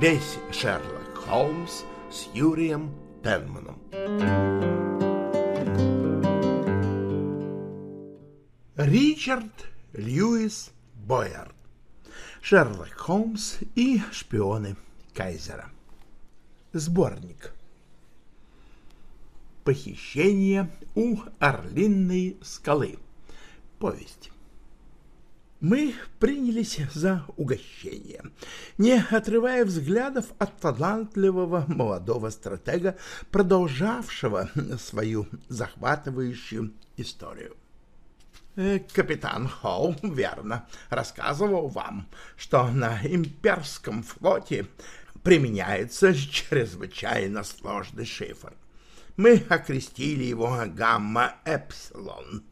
Весь Шерлок Холмс с Юрием Пенманом. Ричард Льюис Бойер. Шерлок Холмс и шпионы Кайзера. Сборник. Похищение у Орлинной скалы. Повесть. Мы принялись за угощение, не отрывая взглядов от талантливого молодого стратега, продолжавшего свою захватывающую историю. Э, капитан Холл верно рассказывал вам, что на имперском флоте применяется чрезвычайно сложный шифр. Мы окрестили его гамма-эпсилон.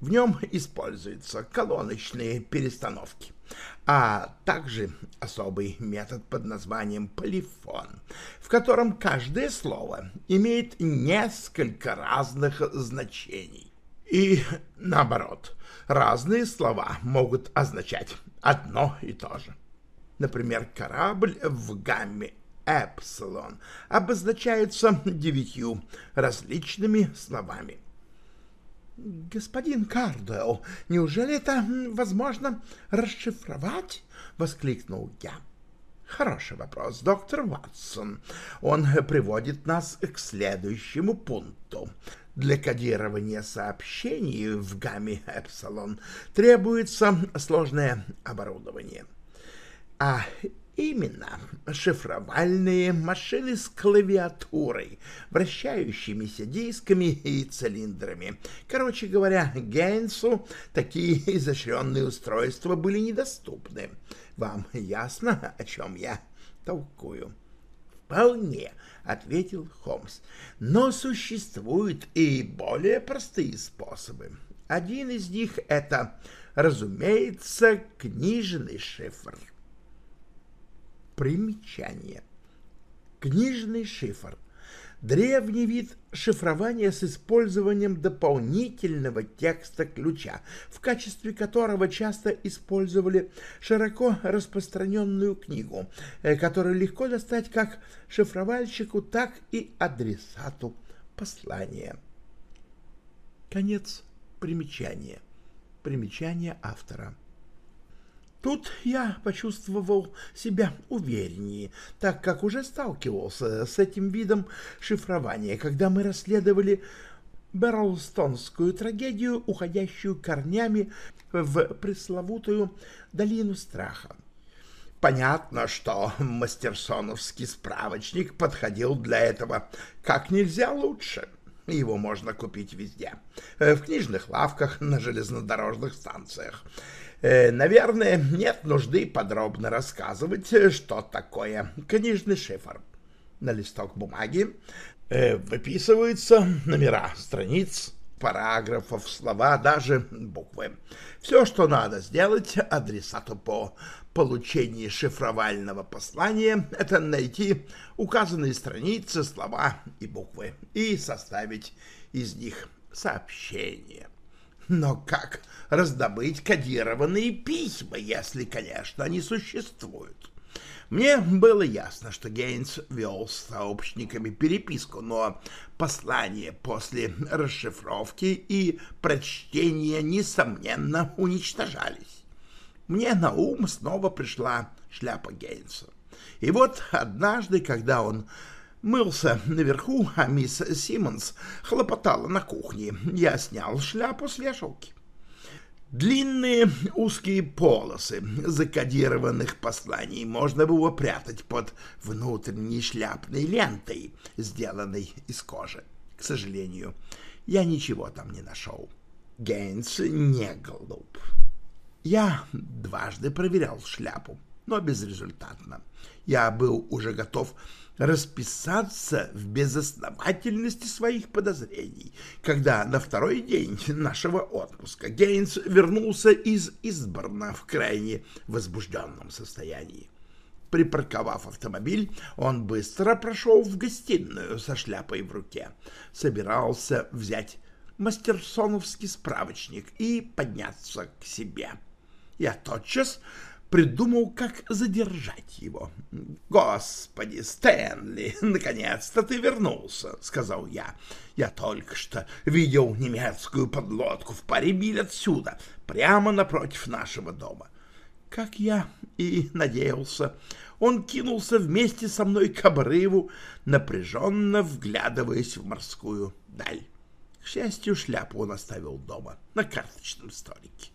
В нем используются колоночные перестановки, а также особый метод под названием полифон, в котором каждое слово имеет несколько разных значений. И наоборот, разные слова могут означать одно и то же. Например, корабль в гамме эпсилон обозначается девятью различными словами. «Господин Кардуэлл, неужели это возможно расшифровать?» — воскликнул я. Хороший вопрос, доктор Ватсон. Он приводит нас к следующему пункту. Для кодирования сообщений в гамме Эпсилон требуется сложное оборудование. А Именно шифровальные машины с клавиатурой, вращающимися дисками и цилиндрами. Короче говоря, Гейнсу такие изощренные устройства были недоступны. Вам ясно, о чем я толкую? «Вполне», — ответил Холмс. «Но существуют и более простые способы. Один из них — это, разумеется, книжный шифр». Примечание. Книжный шифр. Древний вид шифрования с использованием дополнительного текста ключа, в качестве которого часто использовали широко распространенную книгу, э, которую легко достать как шифровальщику, так и адресату послания. Конец примечания. Примечание автора. Тут я почувствовал себя увереннее, так как уже сталкивался с этим видом шифрования, когда мы расследовали Берлстонскую трагедию, уходящую корнями в пресловутую долину страха. Понятно, что мастерсоновский справочник подходил для этого как нельзя лучше. Его можно купить везде. В книжных лавках, на железнодорожных станциях. Э, наверное, нет нужды подробно рассказывать, э, что такое книжный шифр. На листок бумаги э, выписываются номера страниц, параграфов, слова, даже буквы. Все, что надо сделать адресату по получении шифровального послания, это найти указанные страницы, слова и буквы и составить из них сообщение. Но как раздобыть кодированные письма, если, конечно, они существуют? Мне было ясно, что Гейнс вел с сообщниками переписку, но послания после расшифровки и прочтения, несомненно, уничтожались. Мне на ум снова пришла шляпа Гейнса. И вот однажды, когда он мылся наверху, а мисс Симмонс хлопотала на кухне. Я снял шляпу с вешалки. Длинные узкие полосы закодированных посланий можно было прятать под внутренней шляпной лентой, сделанной из кожи. К сожалению, я ничего там не нашел. Гейнс не глуп. Я дважды проверял шляпу, но безрезультатно. Я был уже готов расписаться в безосновательности своих подозрений, когда на второй день нашего отпуска Гейнс вернулся из Изборна в крайне возбужденном состоянии. Припарковав автомобиль, он быстро прошел в гостиную со шляпой в руке, собирался взять мастерсоновский справочник и подняться к себе. Я тотчас придумал, как задержать его. «Господи, Стэнли, наконец-то ты вернулся!» — сказал я. «Я только что видел немецкую подлодку в паре миль отсюда, прямо напротив нашего дома. Как я и надеялся, он кинулся вместе со мной к обрыву, напряженно вглядываясь в морскую даль. К счастью, шляпу он оставил дома, на карточном столике.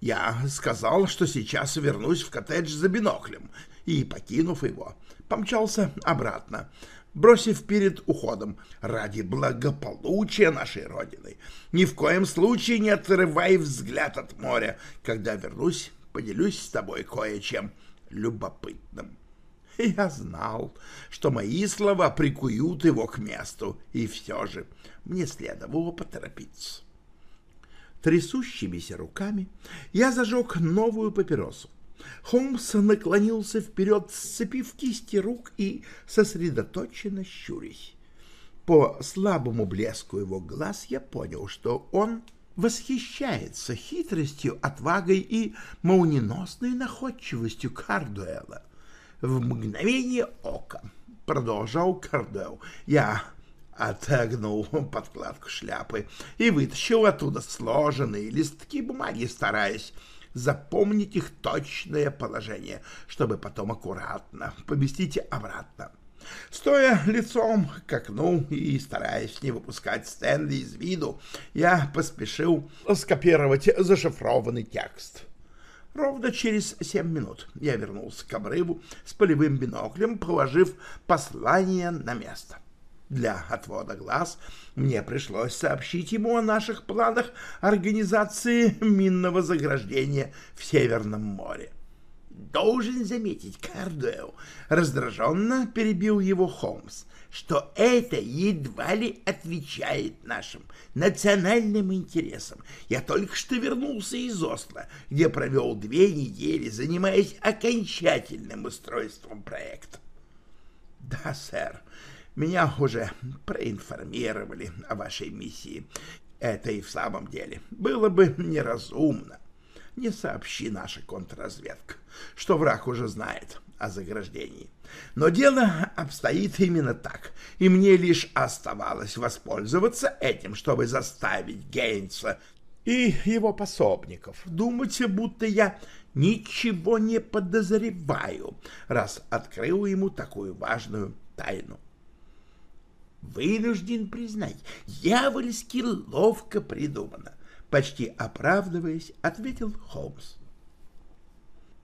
Я сказал, что сейчас вернусь в коттедж за биноклем, и, покинув его, помчался обратно, бросив перед уходом ради благополучия нашей Родины. Ни в коем случае не отрывай взгляд от моря. Когда вернусь, поделюсь с тобой кое-чем любопытным. Я знал, что мои слова прикуют его к месту, и все же мне следовало поторопиться. Трясущимися руками я зажег новую папиросу. Холмс наклонился вперед, сцепив кисти рук и сосредоточенно щурясь. По слабому блеску его глаз я понял, что он восхищается хитростью, отвагой и молниеносной находчивостью Кардуэла. В мгновение ока продолжал Кардуэлл. Я отогнул подкладку шляпы и вытащил оттуда сложенные листки бумаги, стараясь запомнить их точное положение, чтобы потом аккуратно поместить обратно. Стоя лицом к окну и стараясь не выпускать Стэнли из виду, я поспешил скопировать зашифрованный текст. Ровно через семь минут я вернулся к обрыву с полевым биноклем, положив послание на место. — для отвода глаз мне пришлось сообщить ему о наших планах организации минного заграждения в Северном море. «Должен заметить, Кардуэлл», — раздраженно перебил его Холмс, что это едва ли отвечает нашим национальным интересам. Я только что вернулся из Осло, где провел две недели, занимаясь окончательным устройством проекта. «Да, сэр», меня уже проинформировали о вашей миссии. Это и в самом деле было бы неразумно. Не сообщи наша контрразведка, что враг уже знает о заграждении. Но дело обстоит именно так, и мне лишь оставалось воспользоваться этим, чтобы заставить Гейнса и его пособников думать, будто я ничего не подозреваю, раз открыл ему такую важную тайну. Вынужден признать, дьявольски ловко придумано. Почти оправдываясь, ответил Холмс.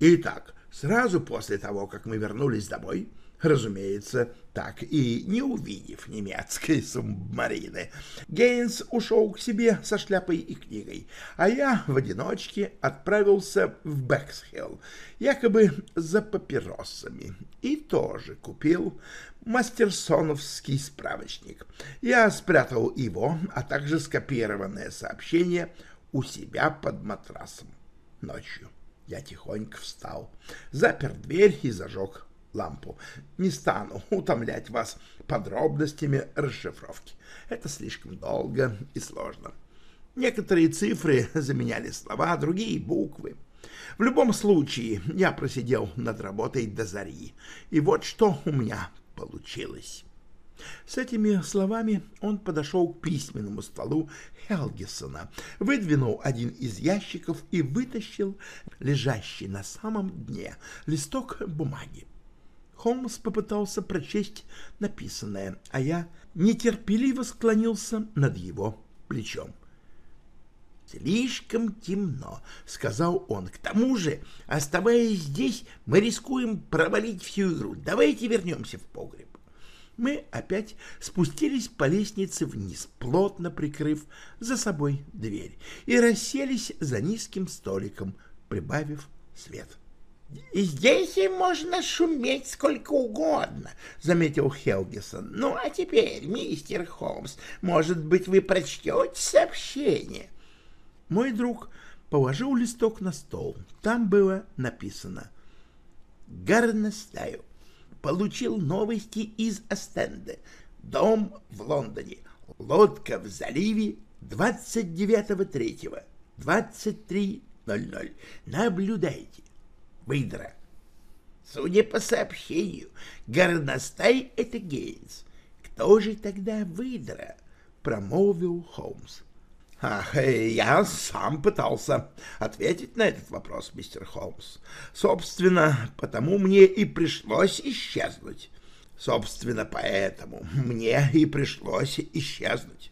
Итак, сразу после того, как мы вернулись домой, разумеется, так и не увидев немецкой субмарины. Гейнс ушел к себе со шляпой и книгой, а я в одиночке отправился в Бэксхилл, якобы за папиросами, и тоже купил мастерсоновский справочник. Я спрятал его, а также скопированное сообщение у себя под матрасом. Ночью я тихонько встал, запер дверь и зажег лампу. Не стану утомлять вас подробностями расшифровки. Это слишком долго и сложно. Некоторые цифры заменяли слова, другие — буквы. В любом случае, я просидел над работой до зари, и вот что у меня получилось. С этими словами он подошел к письменному столу Хелгисона, выдвинул один из ящиков и вытащил лежащий на самом дне листок бумаги. Холмс попытался прочесть написанное, а я нетерпеливо склонился над его плечом. «Слишком темно», — сказал он. «К тому же, оставаясь здесь, мы рискуем провалить всю игру. Давайте вернемся в погреб». Мы опять спустились по лестнице вниз, плотно прикрыв за собой дверь, и расселись за низким столиком, прибавив свет. — «Здесь и можно шуметь сколько угодно», — заметил Хелгисон. «Ну, а теперь, мистер Холмс, может быть, вы прочтете сообщение?» Мой друг положил листок на стол. Там было написано «Гарнестаю. Получил новости из Астенда. Дом в Лондоне. Лодка в заливе 29.3. 23.00. Наблюдайте. Выдра. Судя по сообщению, горностай — это Гейнс. Кто же тогда выдра? — промолвил Холмс. Ах, э, я сам пытался ответить на этот вопрос, мистер Холмс. Собственно, потому мне и пришлось исчезнуть. Собственно, поэтому мне и пришлось исчезнуть.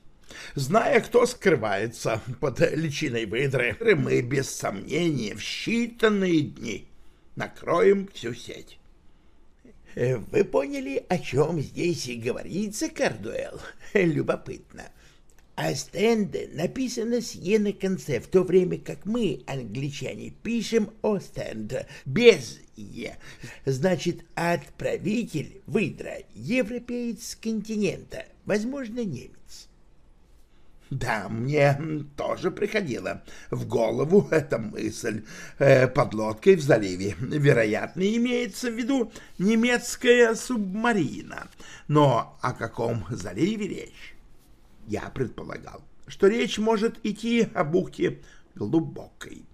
Зная, кто скрывается под личиной выдры, мы без сомнения в считанные дни накроем всю сеть. Э, вы поняли, о чем здесь и говорится, Кардуэлл? Любопытно. А стенде написано с «е» на конце, в то время как мы, англичане, пишем «остенд» без «е». Значит, отправитель выдра — европеец с континента, возможно, немец. Да, мне тоже приходила в голову эта мысль. Э, под лодкой в заливе, вероятно, имеется в виду немецкая субмарина. Но о каком заливе речь? Я предполагал, что речь может идти о бухте глубокой.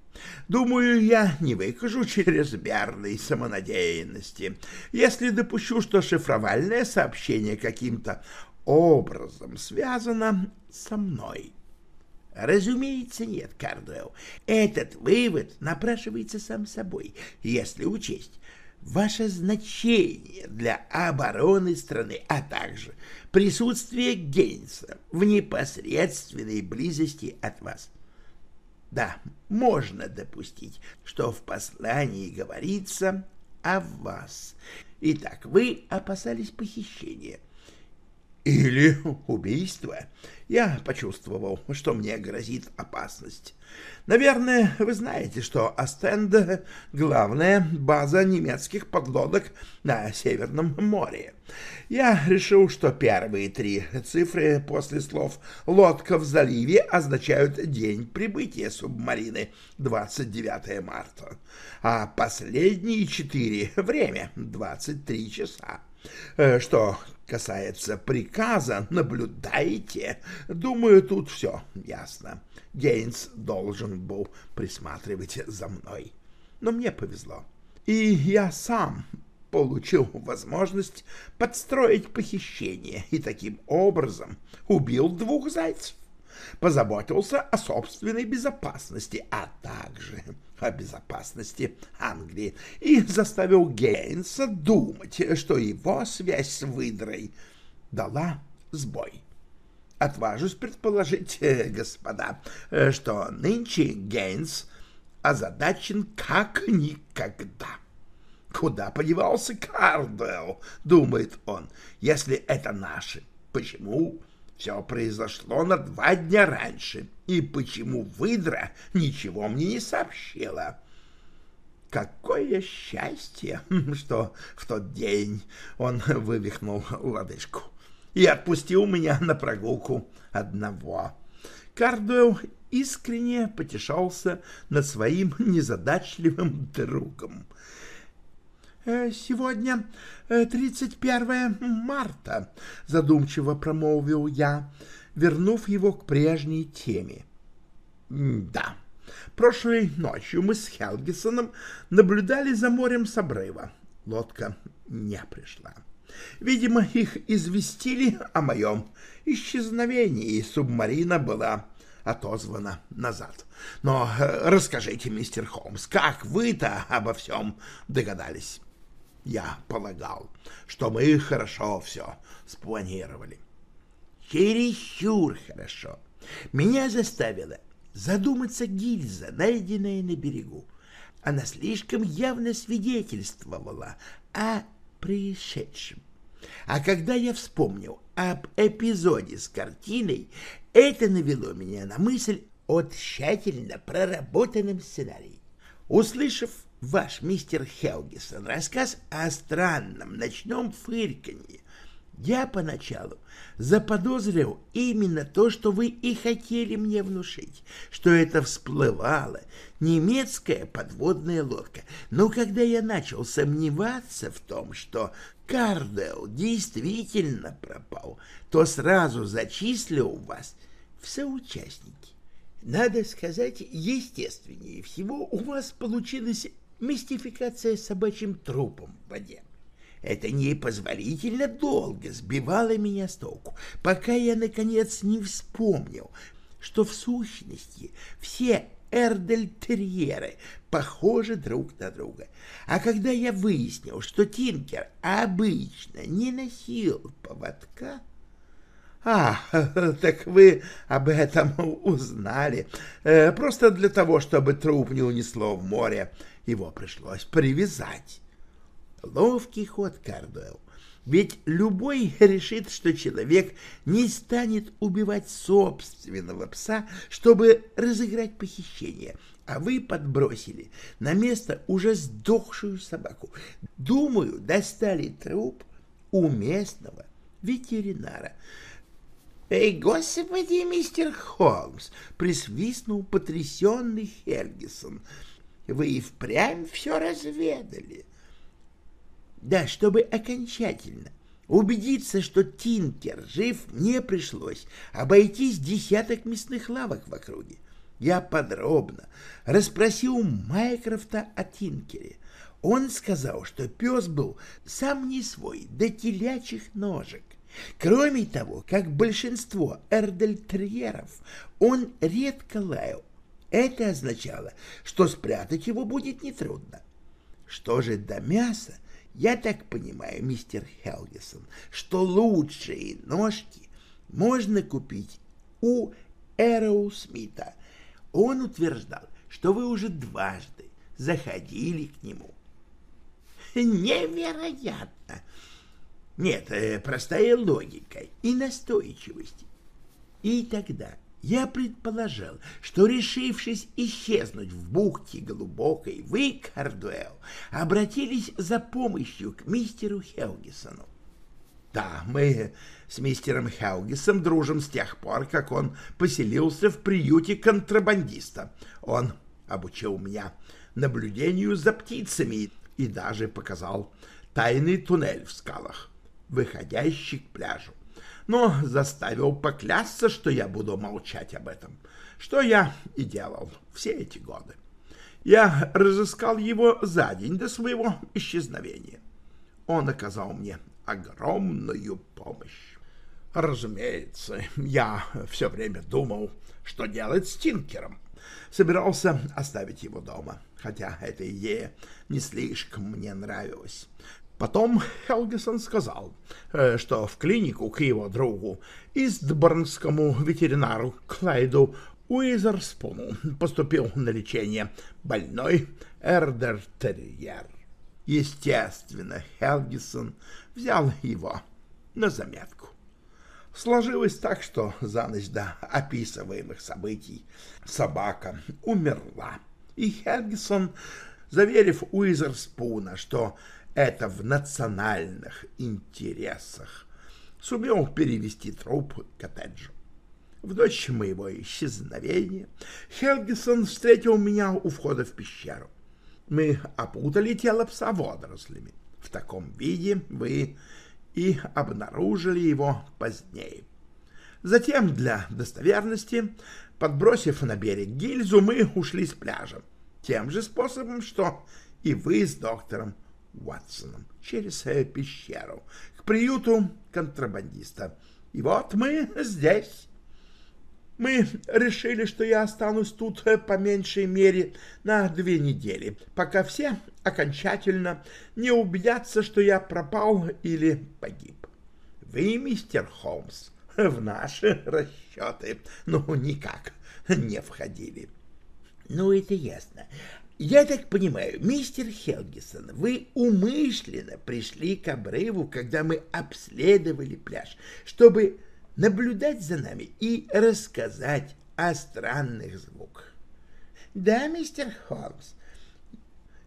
Думаю, я не выкажу чрезмерной самонадеянности, если допущу, что шифровальное сообщение каким-то образом связано со мной. Разумеется, нет, Кардуэлл. Этот вывод напрашивается сам собой, если учесть ваше значение для обороны страны, а также присутствие Гейнса в непосредственной близости от вас. Да, можно допустить, что в послании говорится о вас. Итак, вы опасались похищения — или убийство. Я почувствовал, что мне грозит опасность. Наверное, вы знаете, что Астенд — главная база немецких подлодок на Северном море. Я решил, что первые три цифры после слов «лодка в заливе» означают день прибытия субмарины 29 марта, а последние четыре — время 23 часа. Э, что касается приказа, наблюдайте. Думаю, тут все ясно. Гейнс должен был присматривать за мной. Но мне повезло. И я сам получил возможность подстроить похищение и таким образом убил двух зайцев позаботился о собственной безопасности, а также о безопасности Англии и заставил Гейнса думать, что его связь с выдрой дала сбой. Отважусь предположить, э, господа, э, что нынче Гейнс озадачен как никогда. Куда подевался Кардел, думает он, если это наши? Почему все произошло на два дня раньше, и почему выдра ничего мне не сообщила? Какое счастье, что в тот день он вывихнул лодыжку и отпустил меня на прогулку одного. Кардуэлл искренне потешался над своим незадачливым другом. Э, «Сегодня 31 э, марта», — задумчиво промолвил я, вернув его к прежней теме. «Да, прошлой ночью мы с Хелгисоном наблюдали за морем с обрыва. Лодка не пришла. Видимо, их известили о моем исчезновении, и субмарина была отозвана назад. Но э, расскажите, мистер Холмс, как вы-то обо всем догадались?» Я полагал, что мы хорошо все спланировали. Чересчур хорошо. Меня заставила задуматься гильза, найденная на берегу. Она слишком явно свидетельствовала о происшедшем. А когда я вспомнил об эпизоде с картиной, это навело меня на мысль о тщательно проработанном сценарии. Услышав ваш мистер Хелгисон рассказ о странном ночном фырканье. Я поначалу заподозрил именно то, что вы и хотели мне внушить, что это всплывала немецкая подводная лодка. Но когда я начал сомневаться в том, что Кардел действительно пропал, то сразу зачислил вас в соучастники. Надо сказать, естественнее всего у вас получилось мистификация с собачьим трупом в воде. Это непозволительно долго сбивало меня с толку, пока я, наконец, не вспомнил, что в сущности все эрдельтерьеры похожи друг на друга. А когда я выяснил, что Тинкер обычно не носил поводка, «А, так вы об этом узнали. Э, просто для того, чтобы труп не унесло в море, его пришлось привязать». Ловкий ход, Кардуэлл. Ведь любой решит, что человек не станет убивать собственного пса, чтобы разыграть похищение, а вы подбросили на место уже сдохшую собаку. Думаю, достали труп у местного ветеринара. «Эй, господи, мистер Холмс!» — присвистнул потрясенный Хергисон. «Вы и впрямь все разведали». Да, чтобы окончательно убедиться, что Тинкер жив, мне пришлось обойтись десяток мясных лавок в округе. Я подробно расспросил Майкрофта о Тинкере. Он сказал, что пес был сам не свой, до телячьих ножек. Кроме того, как большинство эрдельтерьеров, он редко лаял. Это означало, что спрятать его будет нетрудно. Что же до мяса, я так понимаю, мистер Хелгисон, что лучшие ножки можно купить у Эроу Смита. Он утверждал, что вы уже дважды заходили к нему. Невероятно! Нет, э, простая логика и настойчивость. И тогда я предположил, что, решившись исчезнуть в бухте глубокой, вы, Кардуэлл, обратились за помощью к мистеру Хелгисону. Да, мы с мистером Хелгисом дружим с тех пор, как он поселился в приюте контрабандиста. Он обучил меня наблюдению за птицами и даже показал тайный туннель в скалах, выходящий к пляжу но заставил поклясться, что я буду молчать об этом, что я и делал все эти годы. Я разыскал его за день до своего исчезновения. Он оказал мне огромную помощь. Разумеется, я все время думал, что делать с Тинкером. Собирался оставить его дома, хотя эта идея не слишком мне нравилась. Потом Хелгисон сказал, э, что в клинику к его другу, истборнскому ветеринару Клайду Уизерспуну, поступил на лечение больной эрдертерьер. Естественно, Хелгисон взял его на заметку. Сложилось так, что за ночь до описываемых событий собака умерла, и Хелгисон, заверив Уизерспуна, что это в национальных интересах, сумел перевести труп к коттеджу. В ночь моего исчезновения Хелгисон встретил меня у входа в пещеру. Мы опутали тело пса водорослями. В таком виде вы и обнаружили его позднее. Затем, для достоверности, подбросив на берег гильзу, мы ушли с пляжа. Тем же способом, что и вы с доктором Уатсоном через пещеру к приюту контрабандиста. И вот мы здесь. Мы решили, что я останусь тут по меньшей мере на две недели, пока все окончательно не убедятся, что я пропал или погиб. Вы, мистер Холмс, в наши расчеты, ну, никак не входили. Ну, это ясно. Я так понимаю, мистер Хелгисон, вы умышленно пришли к обрыву, когда мы обследовали пляж, чтобы наблюдать за нами и рассказать о странных звуках. Да, мистер Холмс,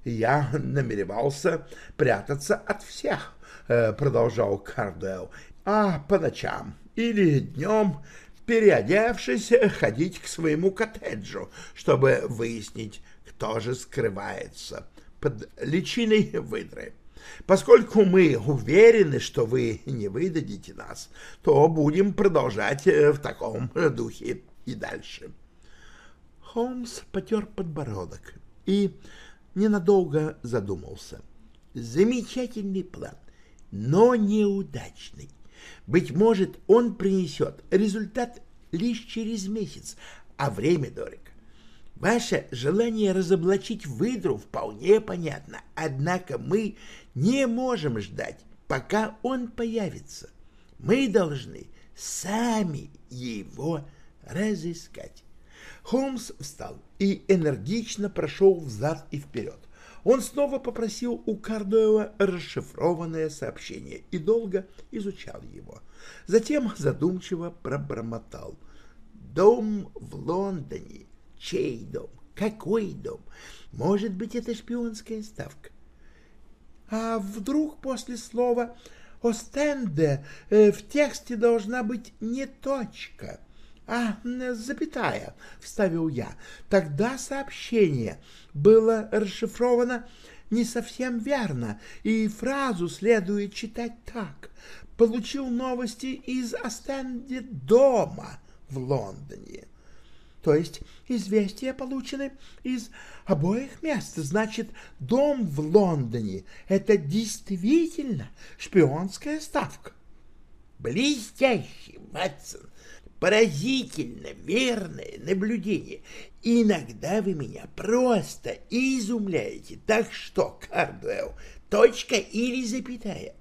я намеревался прятаться от всех, э, продолжал Кардел, а по ночам или днем переодевшись, ходить к своему коттеджу, чтобы выяснить, тоже скрывается под личиной выдры. Поскольку мы уверены, что вы не выдадите нас, то будем продолжать э, в таком духе и дальше. Холмс потер подбородок и ненадолго задумался. Замечательный план, но неудачный. Быть может, он принесет результат лишь через месяц, а время дорого. Ваше желание разоблачить выдру вполне понятно, однако мы не можем ждать, пока он появится. Мы должны сами его разыскать. Холмс встал и энергично прошел взад и вперед. Он снова попросил у Кардуэла расшифрованное сообщение и долго изучал его. Затем задумчиво пробормотал. «Дом в Лондоне. Чей дом? Какой дом? Может быть, это шпионская ставка? А вдруг после слова «Остенде» э, в тексте должна быть не точка?» «А, запятая», — вставил я. «Тогда сообщение было расшифровано не совсем верно, и фразу следует читать так. Получил новости из Остенди дома в Лондоне». То есть известия получены из обоих мест. Значит, дом в Лондоне — это действительно шпионская ставка. Блестящий, Ватсон, Поразительно верное наблюдение. Иногда вы меня просто изумляете. Так что, Кардуэлл, точка или запятая?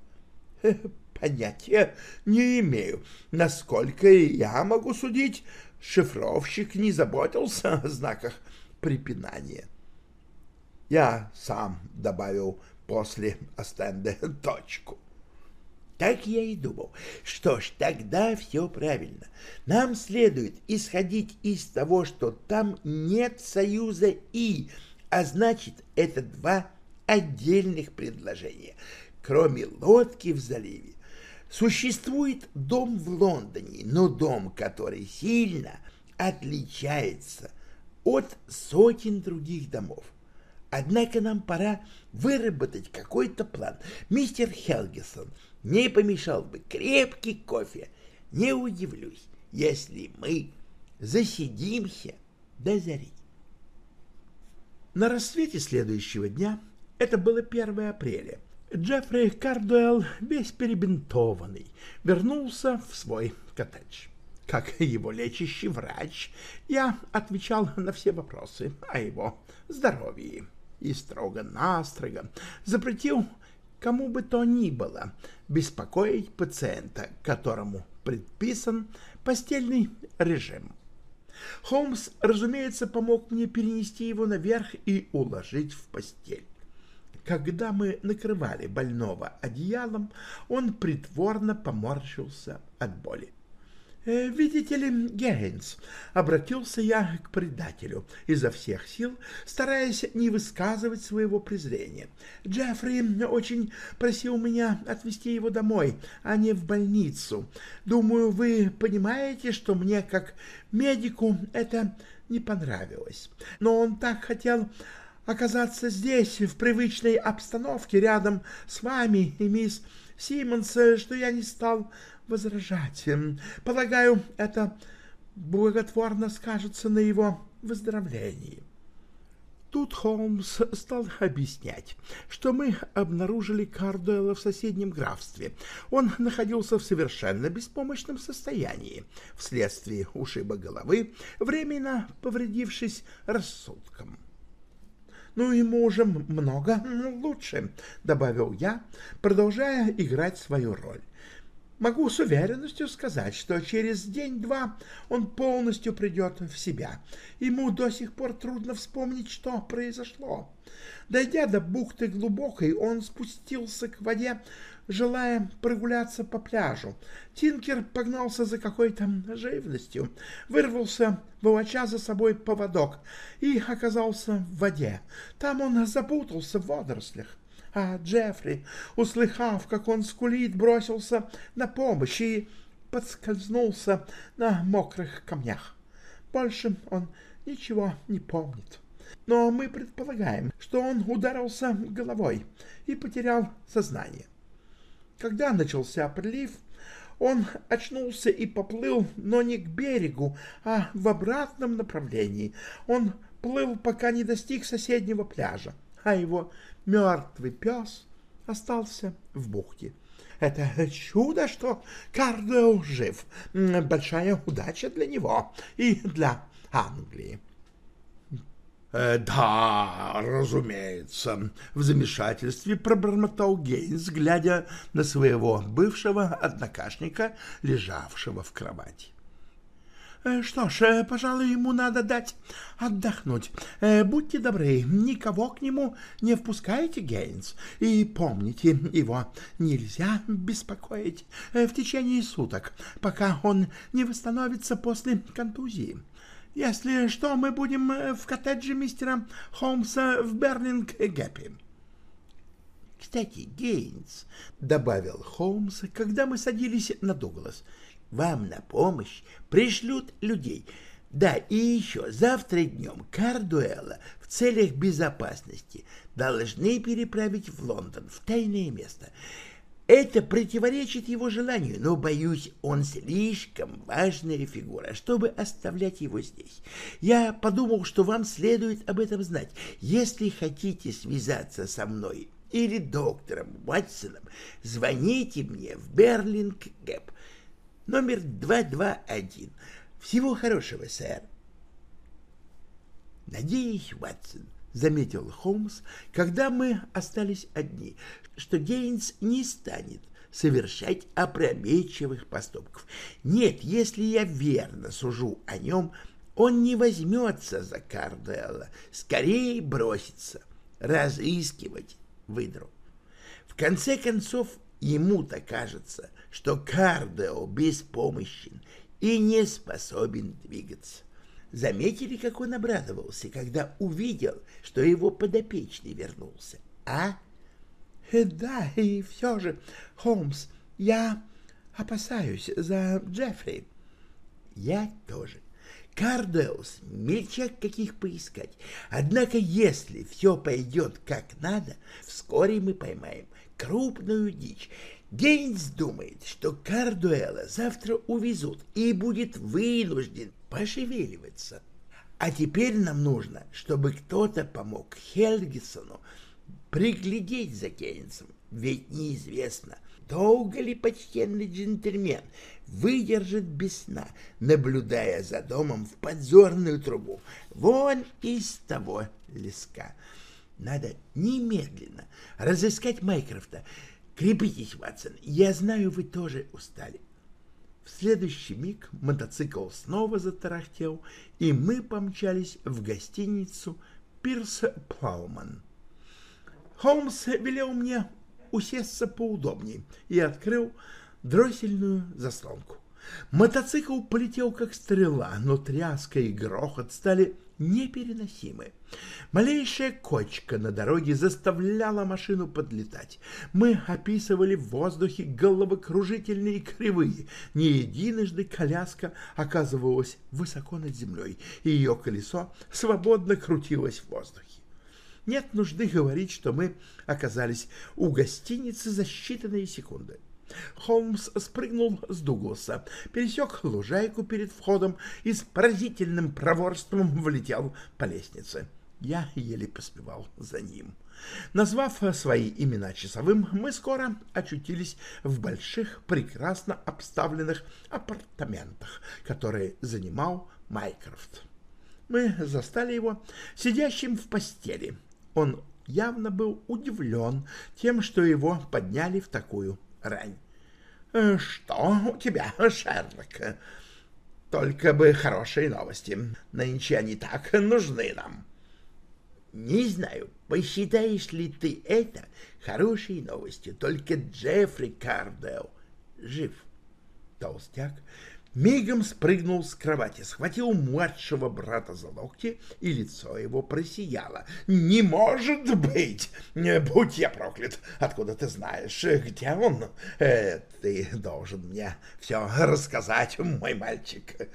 Понятия не имею. Насколько я могу судить, шифровщик не заботился о знаках препинания. Я сам добавил после Остенде точку. Так я и думал. Что ж, тогда все правильно. Нам следует исходить из того, что там нет союза «и», а значит, это два отдельных предложения. Кроме лодки в заливе, существует дом в Лондоне, но дом, который сильно отличается от сотен других домов. Однако нам пора выработать какой-то план. Мистер Хелгисон — не помешал бы крепкий кофе. Не удивлюсь, если мы засидимся до зари. На рассвете следующего дня, это было 1 апреля, Джеффри Кардуэлл, весь перебинтованный, вернулся в свой коттедж. Как его лечащий врач, я отвечал на все вопросы о его здоровье и строго-настрого запретил кому бы то ни было беспокоить пациента, которому предписан постельный режим. Холмс, разумеется, помог мне перенести его наверх и уложить в постель. Когда мы накрывали больного одеялом, он притворно поморщился от боли. Э, «Видите ли, Гейнс», — обратился я к предателю, изо всех сил стараясь не высказывать своего презрения. «Джеффри очень просил меня отвезти его домой, а не в больницу. Думаю, вы понимаете, что мне, как медику, это не понравилось. Но он так хотел оказаться здесь, в привычной обстановке, рядом с вами и мисс Симмонс, что я не стал возражать. Эм, полагаю, это благотворно скажется на его выздоровлении. Тут Холмс стал объяснять, что мы обнаружили Кардуэлла в соседнем графстве. Он находился в совершенно беспомощном состоянии, вследствие ушиба головы, временно повредившись рассудком. «Ну, ему уже много лучше», — добавил я, продолжая играть свою роль. Могу с уверенностью сказать, что через день-два он полностью придет в себя. Ему до сих пор трудно вспомнить, что произошло. Дойдя до бухты глубокой, он спустился к воде, желая прогуляться по пляжу. Тинкер погнался за какой-то живностью, вырвался, волоча за собой поводок, и оказался в воде. Там он запутался в водорослях а Джеффри, услыхав, как он скулит, бросился на помощь и подскользнулся на мокрых камнях. Больше он ничего не помнит. Но мы предполагаем, что он ударился головой и потерял сознание. Когда начался прилив, он очнулся и поплыл, но не к берегу, а в обратном направлении. Он плыл, пока не достиг соседнего пляжа а его мертвый пес остался в бухте. Это чудо, что Кардел жив. Большая удача для него и для Англии. «Э, «Да, разумеется», — в замешательстве пробормотал Гейнс, глядя на своего бывшего однокашника, лежавшего в кровати. Э, что ж, э, пожалуй, ему надо дать отдохнуть. Будьте добры, никого к нему не впускайте, Гейнс. И помните, его нельзя беспокоить в течение суток, пока он не восстановится после контузии. Если что, мы будем э, в коттедже мистера Холмса в Берлинг-Гэппе. Кстати, Гейнс, — добавил Холмс, когда мы садились на Дуглас, — вам на помощь пришлют людей. Да, и еще завтра днем Кардуэлла в целях безопасности должны переправить в Лондон, в тайное место. Это противоречит его желанию, но, боюсь, он слишком важная фигура, чтобы оставлять его здесь. Я подумал, что вам следует об этом знать. Если хотите связаться со мной или доктором Уатсоном, звоните мне в Берлинг Гэп, номер 221. Всего хорошего, сэр. Надеюсь, Уатсон, — заметил Холмс, когда мы остались одни, что Гейнс не станет совершать опрометчивых поступков. Нет, если я верно сужу о нем, он не возьмется за Карделла, скорее бросится разыскивать выдру. В конце концов, ему-то кажется, что Кардео беспомощен и не способен двигаться. Заметили, как он обрадовался, когда увидел, что его подопечный вернулся, а? Да, и все же, Холмс, я опасаюсь за Джеффри. Я тоже. Кардеус, мельчак каких поискать. Однако, если все пойдет как надо, вскоре мы поймаем крупную дичь. Гейнс думает, что Кардуэла завтра увезут и будет вынужден пошевеливаться. А теперь нам нужно, чтобы кто-то помог Хельгисону приглядеть за Кейнсом, ведь неизвестно, долго ли почтенный джентльмен выдержит без сна, наблюдая за домом в подзорную трубу, вон из того леска. Надо немедленно разыскать Майкрофта. Крепитесь, Ватсон, я знаю, вы тоже устали. В следующий миг мотоцикл снова затарахтел, и мы помчались в гостиницу «Пирс Плауман». Холмс велел мне усесться поудобнее и открыл дроссельную заслонку. Мотоцикл полетел как стрела, но тряска и грохот стали непереносимы. Малейшая кочка на дороге заставляла машину подлетать. Мы описывали в воздухе головокружительные кривые. Не единожды коляска оказывалась высоко над землей, и ее колесо свободно крутилось в воздухе. Нет нужды говорить, что мы оказались у гостиницы за считанные секунды. Холмс спрыгнул с Дугласа, пересек лужайку перед входом и с поразительным проворством влетел по лестнице. Я еле поспевал за ним. Назвав свои имена часовым, мы скоро очутились в больших, прекрасно обставленных апартаментах, которые занимал Майкрофт. Мы застали его сидящим в постели. Он явно был удивлен тем, что его подняли в такую рань. «Э, «Что у тебя, Шерлок? Только бы хорошие новости. Нынче они так нужны нам». «Не знаю, посчитаешь ли ты это хорошей новостью, только Джеффри Кардел жив». Толстяк мигом спрыгнул с кровати, схватил младшего брата за локти, и лицо его просияло. «Не может быть! Будь я проклят! Откуда ты знаешь, где он? Э, ты должен мне все рассказать, мой мальчик!»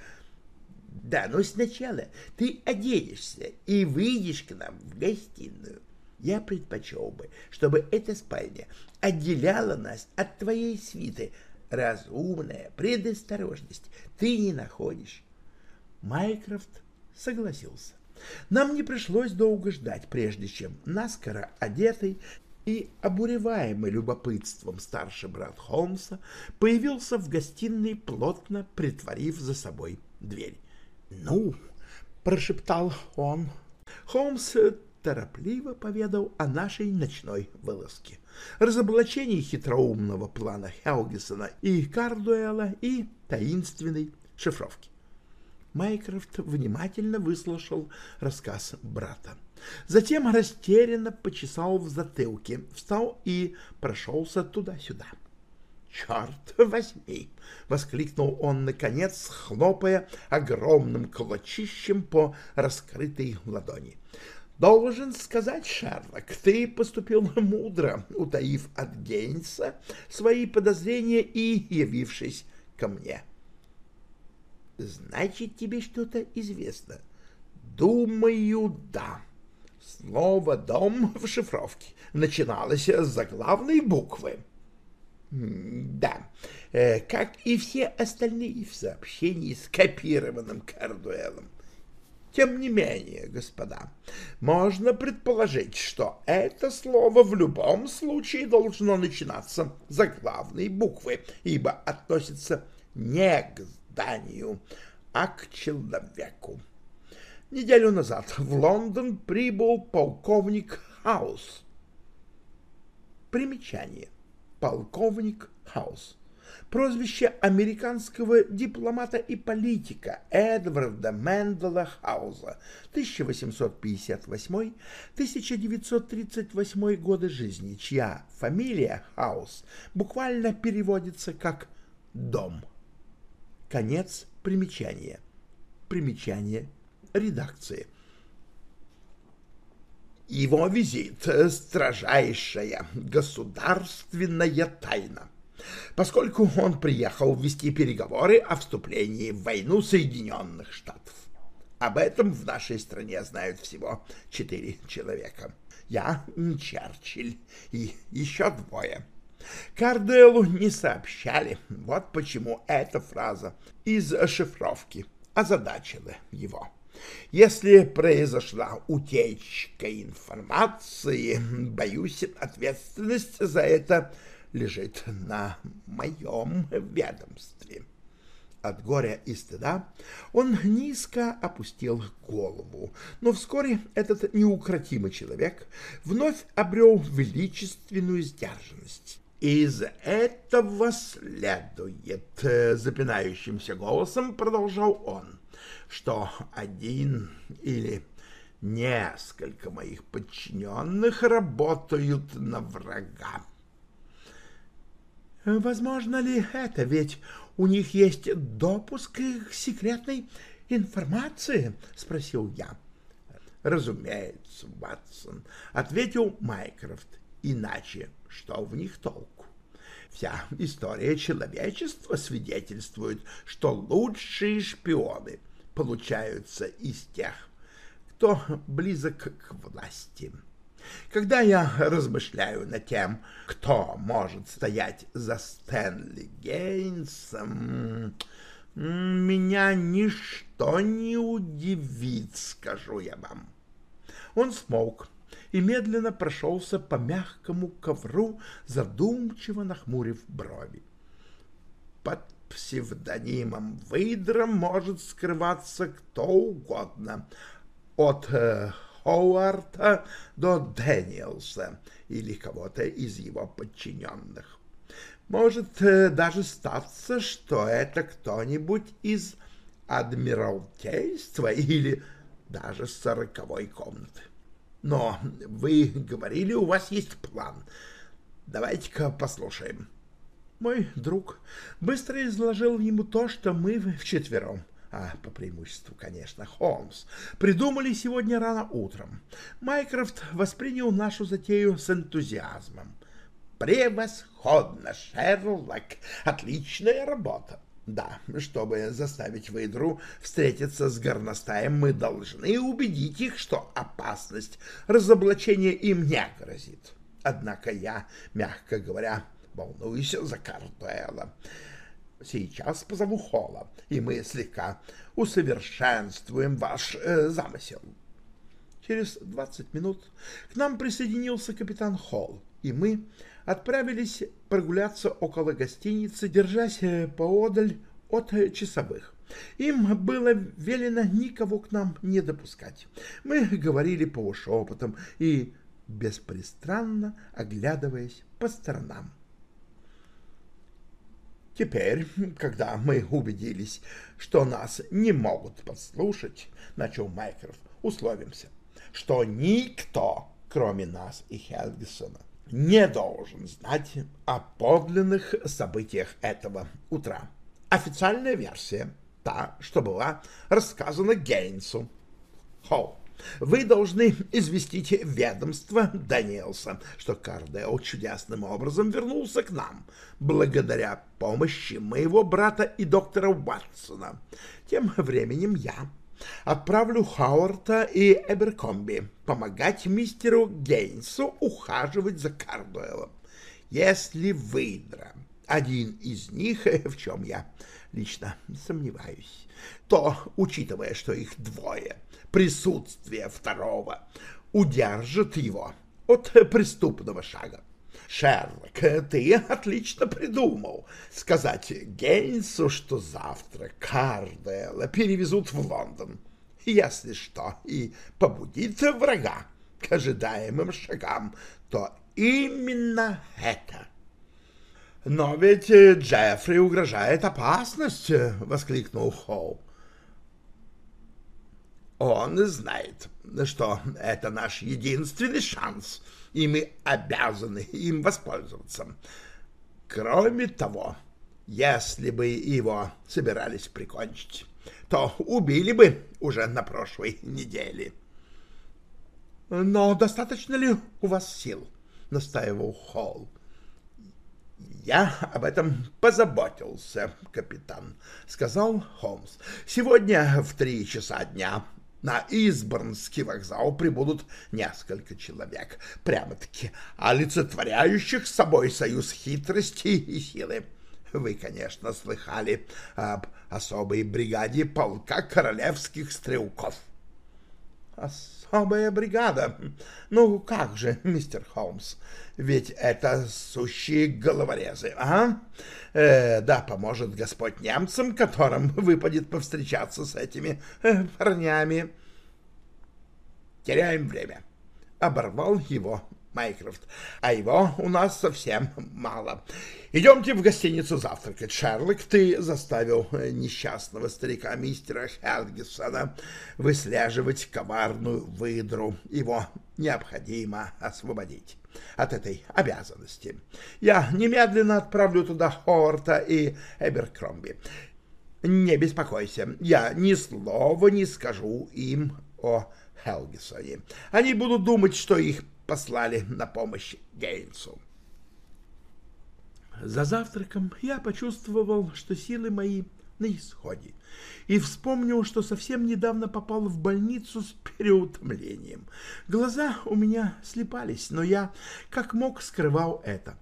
«Да, но сначала ты оденешься и выйдешь к нам в гостиную. Я предпочел бы, чтобы эта спальня отделяла нас от твоей свиты, разумная предосторожность ты не находишь. Майкрофт согласился. Нам не пришлось долго ждать, прежде чем наскоро одетый и обуреваемый любопытством старший брат Холмса появился в гостиной, плотно притворив за собой дверь. «Ну!» — прошептал он. Холмс торопливо поведал о нашей ночной вылазке, разоблачении хитроумного плана Хелгисона и Кардуэла и таинственной шифровки. Майкрофт внимательно выслушал рассказ брата. Затем растерянно почесал в затылке, встал и прошелся туда-сюда. «Черт возьми!» — воскликнул он, наконец, хлопая огромным кулачищем по раскрытой ладони. «Должен сказать, Шерлок, ты поступил мудро, утаив от Гейнса свои подозрения и явившись ко мне». «Значит, тебе что-то известно?» «Думаю, да». Слово «дом» в шифровке начиналось с заглавной буквы. Да, э, как и все остальные в сообщении с копированным Кардуэлом. Тем не менее, господа, можно предположить, что это слово в любом случае должно начинаться заглавной буквы, ибо относится не к зданию, а к человеку. Неделю назад в Лондон прибыл полковник Хаус. Примечание полковник Хаус. Прозвище американского дипломата и политика Эдварда Мендела Хауза 1858-1938 годы жизни, чья фамилия Хаус буквально переводится как «дом». Конец примечания. Примечание редакции. Его визит — строжайшая государственная тайна, поскольку он приехал вести переговоры о вступлении в войну Соединенных Штатов. Об этом в нашей стране знают всего четыре человека. Я, Черчилль и еще двое. Карделу не сообщали, вот почему эта фраза из шифровки озадачила его. Если произошла утечка информации, боюсь, ответственность за это лежит на моем ведомстве. От горя и стыда он низко опустил голову, но вскоре этот неукротимый человек вновь обрел величественную сдержанность. «Из этого следует», — запинающимся голосом продолжал он, что один или несколько моих подчиненных работают на врага. Возможно ли это, ведь у них есть допуск к секретной информации? — спросил я. — Разумеется, Ватсон, — ответил Майкрофт. Иначе что в них толку? Вся история человечества свидетельствует, что лучшие шпионы получаются из тех, кто близок к власти. Когда я размышляю над тем, кто может стоять за Стэнли Гейнсом, меня ничто не удивит, скажу я вам. Он смолк и медленно прошелся по мягкому ковру, задумчиво нахмурив брови. Под псевдонимом Выдра может скрываться кто угодно, от Ховарда до Дэниелса или кого-то из его подчиненных. Может э, даже статься, что это кто-нибудь из Адмиралтейства или даже сороковой комнаты. Но вы говорили, у вас есть план. Давайте-ка послушаем. Мой друг быстро изложил ему то, что мы вчетвером, а по преимуществу, конечно, Холмс, придумали сегодня рано утром. Майкрофт воспринял нашу затею с энтузиазмом. «Превосходно, Шерлок! Отличная работа!» Да, чтобы заставить выдру встретиться с горностаем, мы должны убедить их, что опасность разоблачения им не грозит. Однако я, мягко говоря, волнуюсь за Картуэла. Сейчас позову Холла, и мы слегка усовершенствуем ваш э, замысел. Через 20 минут к нам присоединился капитан Холл, и мы отправились прогуляться около гостиницы, держась э, поодаль от часовых. Им было велено никого к нам не допускать. Мы говорили полушепотом и беспристрастно оглядываясь по сторонам. Теперь, когда мы убедились, что нас не могут подслушать, начал Майкрофт, условимся, что никто, кроме нас и Хелгисона, не должен знать о подлинных событиях этого утра. Официальная версия — та, что была рассказана Гейнсу. Холл, вы должны известить ведомство Даниэлса, что Кардео чудесным образом вернулся к нам, благодаря помощи моего брата и доктора Уатсона. Тем временем я отправлю Хауарта и Эберкомби помогать мистеру Гейнсу ухаживать за Кардуэлом. Если выдра один из них, в чем я лично сомневаюсь, то, учитывая, что их двое, присутствие второго удержит его от преступного шага. Шерлок, ты отлично придумал сказать Гейнсу, что завтра Кардела перевезут в Лондон, если что, и побудит врага к ожидаемым шагам, то именно это. Но ведь Джеффри угрожает опасность, — воскликнул Хоу. Он знает, что это наш единственный шанс, и мы обязаны им воспользоваться. Кроме того, если бы его собирались прикончить, то убили бы уже на прошлой неделе. — Но достаточно ли у вас сил? — настаивал Холл. — Я об этом позаботился, капитан, — сказал Холмс. — Сегодня в три часа дня на Изборнский вокзал прибудут несколько человек, прямо-таки олицетворяющих собой союз хитрости и силы. Вы, конечно, слыхали об особой бригаде полка королевских стрелков. Особая бригада? Ну как же, мистер Холмс, ведь это сущие головорезы, а? Э, да поможет Господь немцам, которым выпадет повстречаться с этими э, парнями. Теряем время. Оборвал его Майкрофт. А его у нас совсем мало. Идемте в гостиницу завтракать. Шерлок, ты заставил э, несчастного старика мистера Хелгисона выслеживать коварную выдру. Его необходимо освободить от этой обязанности. Я немедленно отправлю туда Хорта и Эберкромби. Не беспокойся, я ни слова не скажу им о Хелгисоне. Они будут думать, что их послали на помощь Гейнсу. За завтраком я почувствовал, что силы мои на исходе, и вспомнил, что совсем недавно попал в больницу с переутомлением. Глаза у меня слепались, но я как мог скрывал это.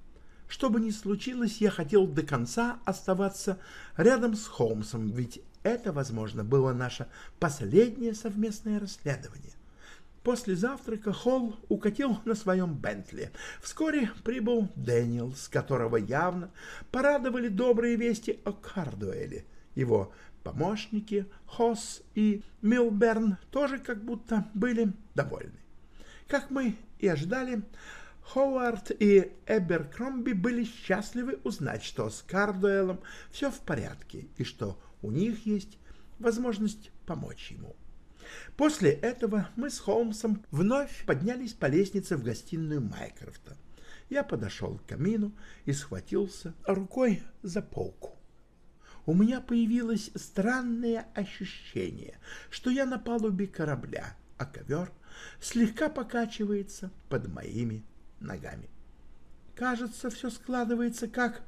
Что бы ни случилось, я хотел до конца оставаться рядом с Холмсом, ведь это, возможно, было наше последнее совместное расследование. После завтрака Холл укатил на своем Бентли. Вскоре прибыл Дэниел, с которого явно порадовали добрые вести о Кардуэле. Его помощники Хосс и Милберн тоже как будто были довольны. Как мы и ожидали, Ховард и Эберкромби были счастливы узнать, что с Кардуэлом все в порядке и что у них есть возможность помочь ему. После этого мы с Холмсом вновь поднялись по лестнице в гостиную Майкрофта. Я подошел к камину и схватился рукой за полку. У меня появилось странное ощущение, что я на палубе корабля, а ковер слегка покачивается под моими ногами. Кажется, все складывается как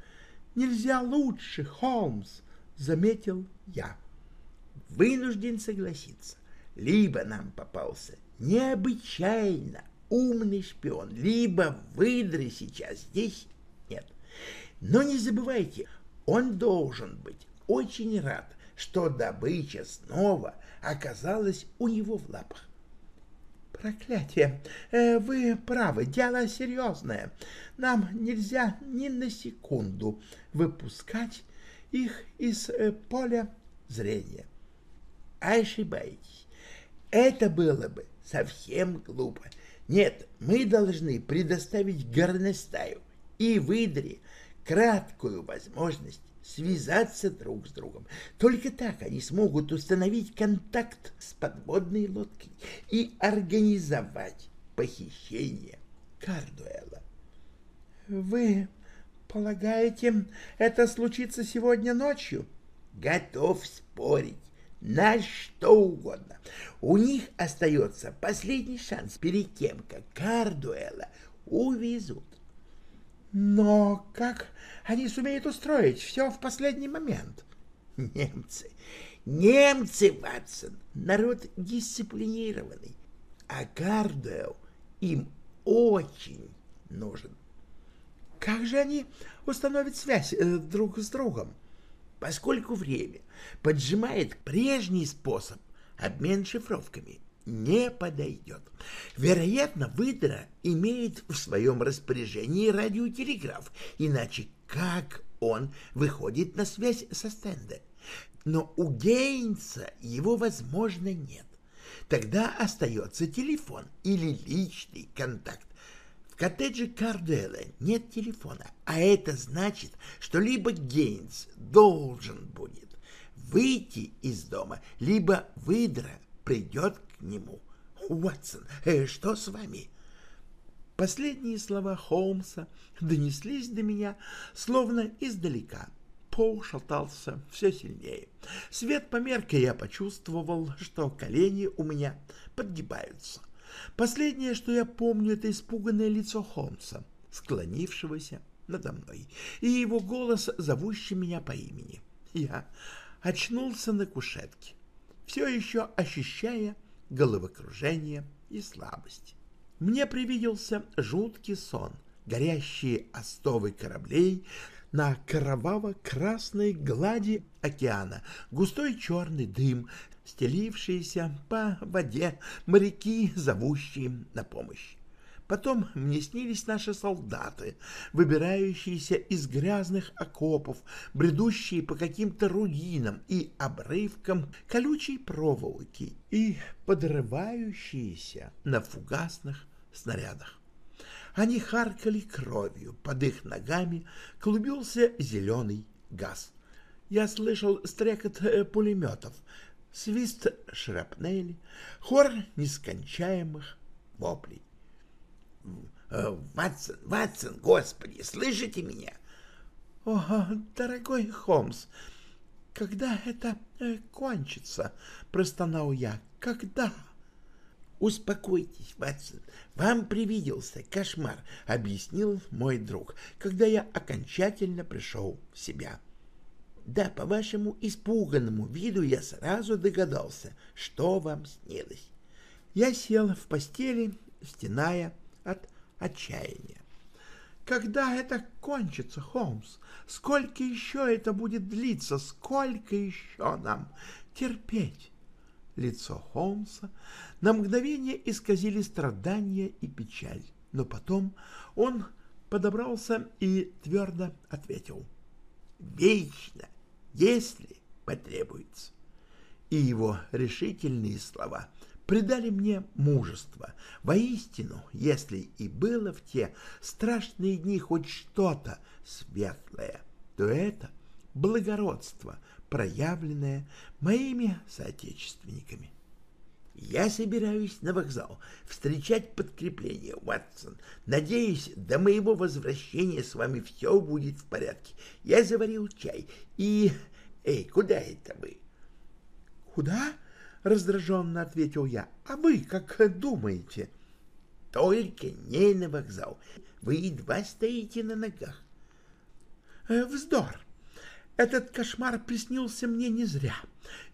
нельзя лучше, Холмс, заметил я. Вынужден согласиться либо нам попался необычайно умный шпион, либо выдры сейчас здесь нет. Но не забывайте, он должен быть очень рад, что добыча снова оказалась у него в лапах. Проклятие! Э, вы правы, дело серьезное. Нам нельзя ни на секунду выпускать их из э, поля зрения. Ошибаетесь. Это было бы совсем глупо. Нет, мы должны предоставить горностаю и выдре краткую возможность связаться друг с другом. Только так они смогут установить контакт с подводной лодкой и организовать похищение Кардуэла. Вы полагаете, это случится сегодня ночью? Готов спорить на что угодно. У них остается последний шанс перед тем, как Кардуэла увезут. Но как они сумеют устроить все в последний момент? Немцы, немцы, Ватсон, народ дисциплинированный, а Кардуэлл им очень нужен. Как же они установят связь э, друг с другом? Поскольку время поджимает прежний способ обмен шифровками — не подойдет. Вероятно, выдра имеет в своем распоряжении радиотелеграф, иначе как он выходит на связь со стенда? Но у Гейнса его, возможно, нет. Тогда остается телефон или личный контакт. Коттедже Карделла нет телефона, а это значит, что либо Гейнс должен будет выйти из дома, либо выдра придет к нему. «Уотсон, э, что с вами?» Последние слова Холмса донеслись до меня, словно издалека. Пол шатался все сильнее. Свет померк, и я почувствовал, что колени у меня подгибаются. Последнее, что я помню, это испуганное лицо Холмса, склонившегося надо мной, и его голос, зовущий меня по имени. Я очнулся на кушетке, все еще ощущая головокружение и слабость. Мне привиделся жуткий сон, горящие остовы кораблей на кроваво-красной глади океана, густой черный дым, стелившиеся по воде моряки, зовущие на помощь. Потом мне снились наши солдаты, выбирающиеся из грязных окопов, бредущие по каким-то руинам и обрывкам колючей проволоки и подрывающиеся на фугасных снарядах. Они харкали кровью, под их ногами клубился зеленый газ. Я слышал стрекот э, пулеметов, свист шрапнели, хор нескончаемых воплей. Э, Ватсон, Ватсон, господи, слышите меня? О, дорогой Холмс, когда это э, кончится? Простонал я. Когда? Успокойтесь, Ватсон, вам привиделся кошмар, объяснил мой друг, когда я окончательно пришел в себя. Да, по вашему испуганному виду я сразу догадался, что вам снилось. Я сел в постели, стеная от отчаяния. Когда это кончится, Холмс? Сколько еще это будет длиться? Сколько еще нам терпеть? Лицо Холмса на мгновение исказили страдания и печаль, но потом он подобрался и твердо ответил. «Вечно, если потребуется». И его решительные слова придали мне мужество. Воистину, если и было в те страшные дни хоть что-то светлое, то это благородство, проявленное моими соотечественниками. Я собираюсь на вокзал встречать подкрепление, Уатсон. Надеюсь, до моего возвращения с вами все будет в порядке. Я заварил чай и... Эй, куда это вы? Куда? — раздраженно ответил я. — А вы как думаете? — Только не на вокзал. Вы едва стоите на ногах. Э, — Вздор. Этот кошмар приснился мне не зря.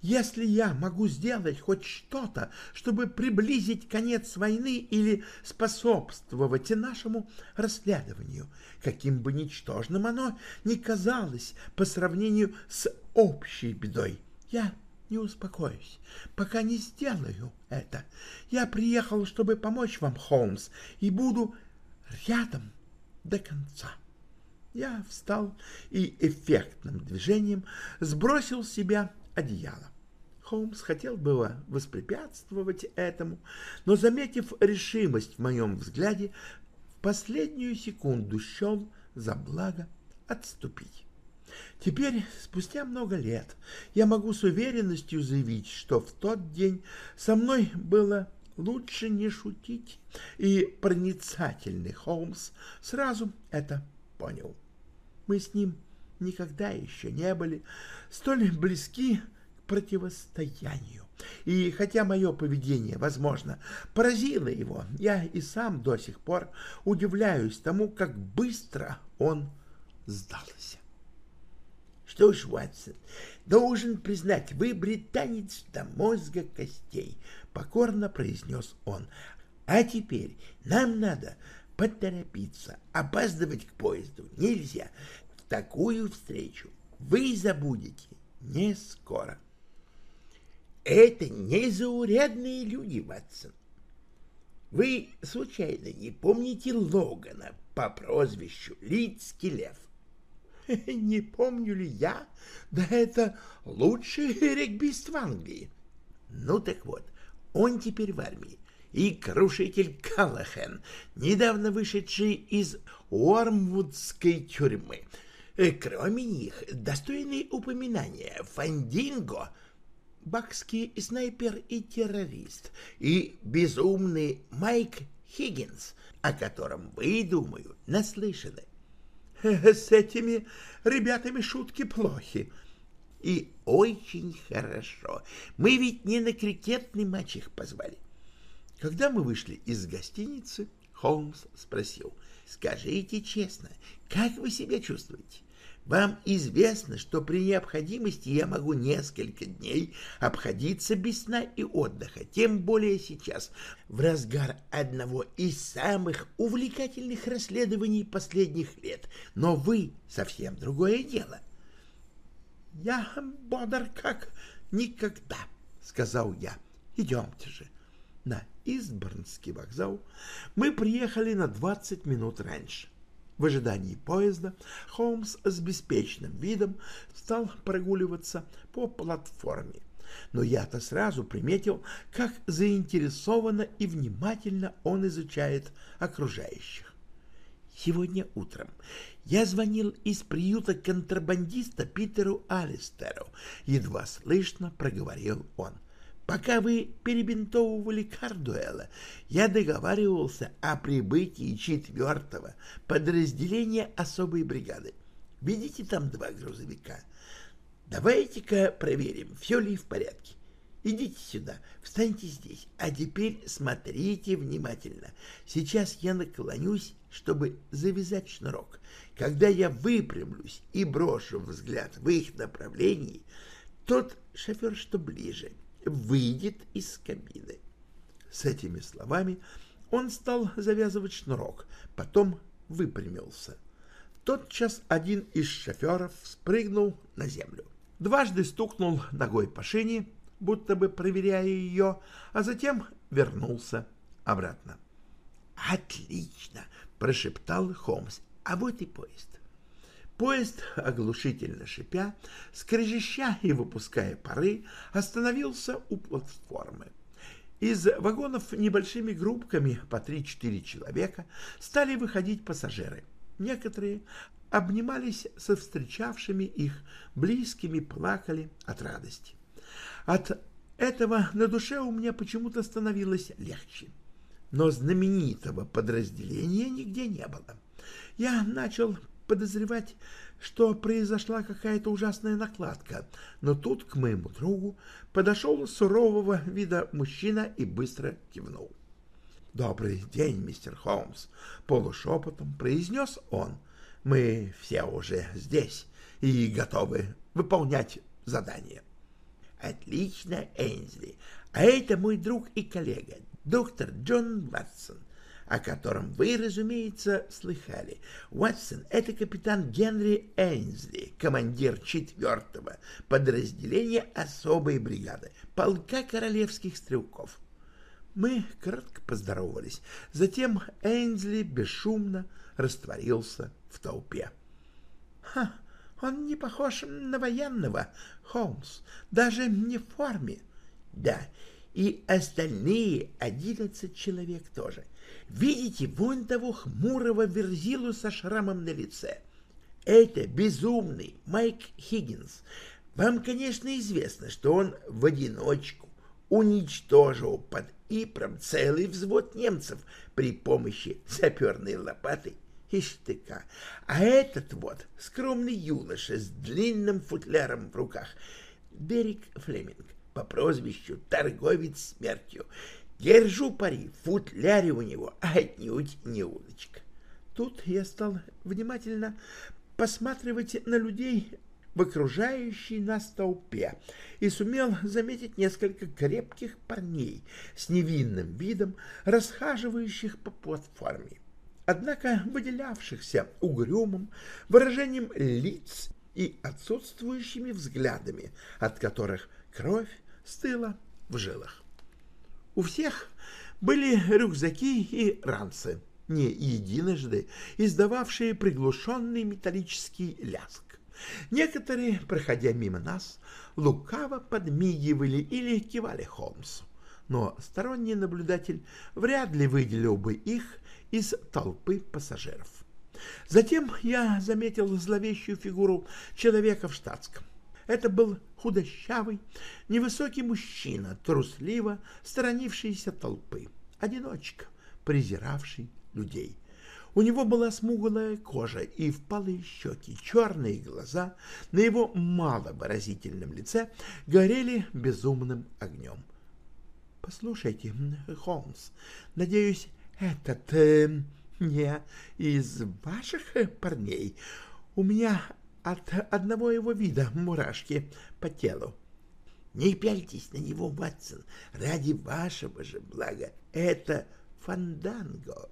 Если я могу сделать хоть что-то, чтобы приблизить конец войны или способствовать нашему расследованию, каким бы ничтожным оно ни казалось по сравнению с общей бедой, я не успокоюсь, пока не сделаю это. Я приехал, чтобы помочь вам, Холмс, и буду рядом до конца. Я встал и эффектным движением сбросил с себя одеяло. Холмс хотел было воспрепятствовать этому, но, заметив решимость в моем взгляде, в последнюю секунду счел за благо отступить. Теперь, спустя много лет, я могу с уверенностью заявить, что в тот день со мной было лучше не шутить, и проницательный Холмс сразу это понял. Мы с ним никогда еще не были столь близки к противостоянию. И хотя мое поведение, возможно, поразило его, я и сам до сих пор удивляюсь тому, как быстро он сдался. Что ж, Ватсон, должен признать, вы британец до мозга костей, — покорно произнес он. А теперь нам надо поторопиться. Опаздывать к поезду нельзя. В такую встречу вы забудете не скоро. Это незаурядные люди, Ватсон. Вы, случайно, не помните Логана по прозвищу Лицкий Лев? Не помню ли я? Да это лучший регбист в Англии. Ну так вот, он теперь в армии и крушитель Каллахэн, недавно вышедший из Уормвудской тюрьмы. Э, кроме них, достойные упоминания Фандинго, бакский снайпер и террорист, и безумный Майк Хиггинс, о котором вы, думаю, наслышаны. С этими ребятами шутки плохи. И очень хорошо. Мы ведь не на крикетный матч их позвали. Когда мы вышли из гостиницы, Холмс спросил, «Скажите честно, как вы себя чувствуете? Вам известно, что при необходимости я могу несколько дней обходиться без сна и отдыха, тем более сейчас, в разгар одного из самых увлекательных расследований последних лет. Но вы совсем другое дело». «Я бодр как никогда», — сказал я. «Идемте же на Истборнский вокзал мы приехали на 20 минут раньше. В ожидании поезда Холмс с беспечным видом стал прогуливаться по платформе. Но я-то сразу приметил, как заинтересованно и внимательно он изучает окружающих. Сегодня утром я звонил из приюта контрабандиста Питеру Алистеру. Едва слышно проговорил он. Пока вы перебинтовывали Кардуэла, я договаривался о прибытии четвертого подразделения особой бригады. Видите там два грузовика? Давайте-ка проверим, все ли в порядке. Идите сюда, встаньте здесь, а теперь смотрите внимательно. Сейчас я наклонюсь, чтобы завязать шнурок. Когда я выпрямлюсь и брошу взгляд в их направлении, тот шофер, что ближе — выйдет из кабины. С этими словами он стал завязывать шнурок, потом выпрямился. Тотчас один из шоферов спрыгнул на землю. Дважды стукнул ногой по шине, будто бы проверяя ее, а затем вернулся обратно. «Отлично!» — прошептал Холмс. «А вот и поезд». Поезд, оглушительно шипя, скрежеща и выпуская пары, остановился у платформы. Из вагонов небольшими группками по 3-4 человека стали выходить пассажиры. Некоторые обнимались со встречавшими их близкими, плакали от радости. От этого на душе у меня почему-то становилось легче. Но знаменитого подразделения нигде не было. Я начал подозревать, что произошла какая-то ужасная накладка, но тут к моему другу подошел сурового вида мужчина и быстро кивнул. «Добрый день, мистер Холмс!» — полушепотом произнес он. «Мы все уже здесь и готовы выполнять задание». «Отлично, Эйнсли. А это мой друг и коллега, доктор Джон Ватсон. О котором вы, разумеется, слыхали. Уотсон — это капитан Генри Эйнсли, командир четвертого подразделения особой бригады, полка королевских стрелков. Мы кратко поздоровались. Затем Эйнсли бесшумно растворился в толпе. «Ха, он не похож на военного, Холмс, даже не в форме». «Да, и остальные одиннадцать человек тоже. Видите вон того хмурого верзилу со шрамом на лице? Это безумный Майк Хиггинс. Вам, конечно, известно, что он в одиночку уничтожил под Ипром целый взвод немцев при помощи саперной лопаты и штыка. А этот вот скромный юноша с длинным футляром в руках — Дерек Флеминг по прозвищу Торговец Смертью. Держу пари, в футляре у него отнюдь не удочка. Тут я стал внимательно посматривать на людей в окружающей нас толпе и сумел заметить несколько крепких парней с невинным видом, расхаживающих по платформе, однако выделявшихся угрюмым выражением лиц и отсутствующими взглядами, от которых кровь стыла в жилах. У всех были рюкзаки и ранцы, не единожды издававшие приглушенный металлический ляск. Некоторые, проходя мимо нас, лукаво подмигивали или кивали Холмсу, но сторонний наблюдатель вряд ли выделил бы их из толпы пассажиров. Затем я заметил зловещую фигуру человека в штатском. Это был худощавый, невысокий мужчина, трусливо сторонившийся толпы, одиночка, презиравший людей. У него была смуглая кожа и впалые щеки, черные глаза на его маловыразительном лице горели безумным огнем. — Послушайте, Холмс, надеюсь, этот э, не из ваших парней. У меня от одного его вида мурашки по телу. Не пяльтесь на него, Ватсон, ради вашего же блага. Это фанданго.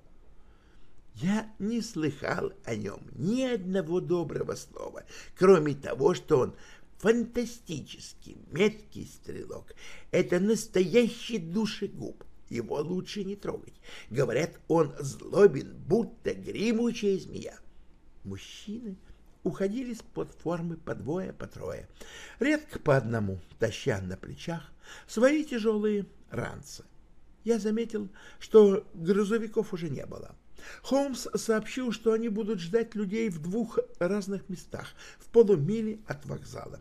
Я не слыхал о нем ни одного доброго слова, кроме того, что он фантастически меткий стрелок. Это настоящий душегуб. Его лучше не трогать. Говорят, он злобен, будто гремучая змея. Мужчины уходили с платформы по двое, по трое, редко по одному, таща на плечах свои тяжелые ранцы. Я заметил, что грузовиков уже не было. Холмс сообщил, что они будут ждать людей в двух разных местах, в полумиле от вокзала.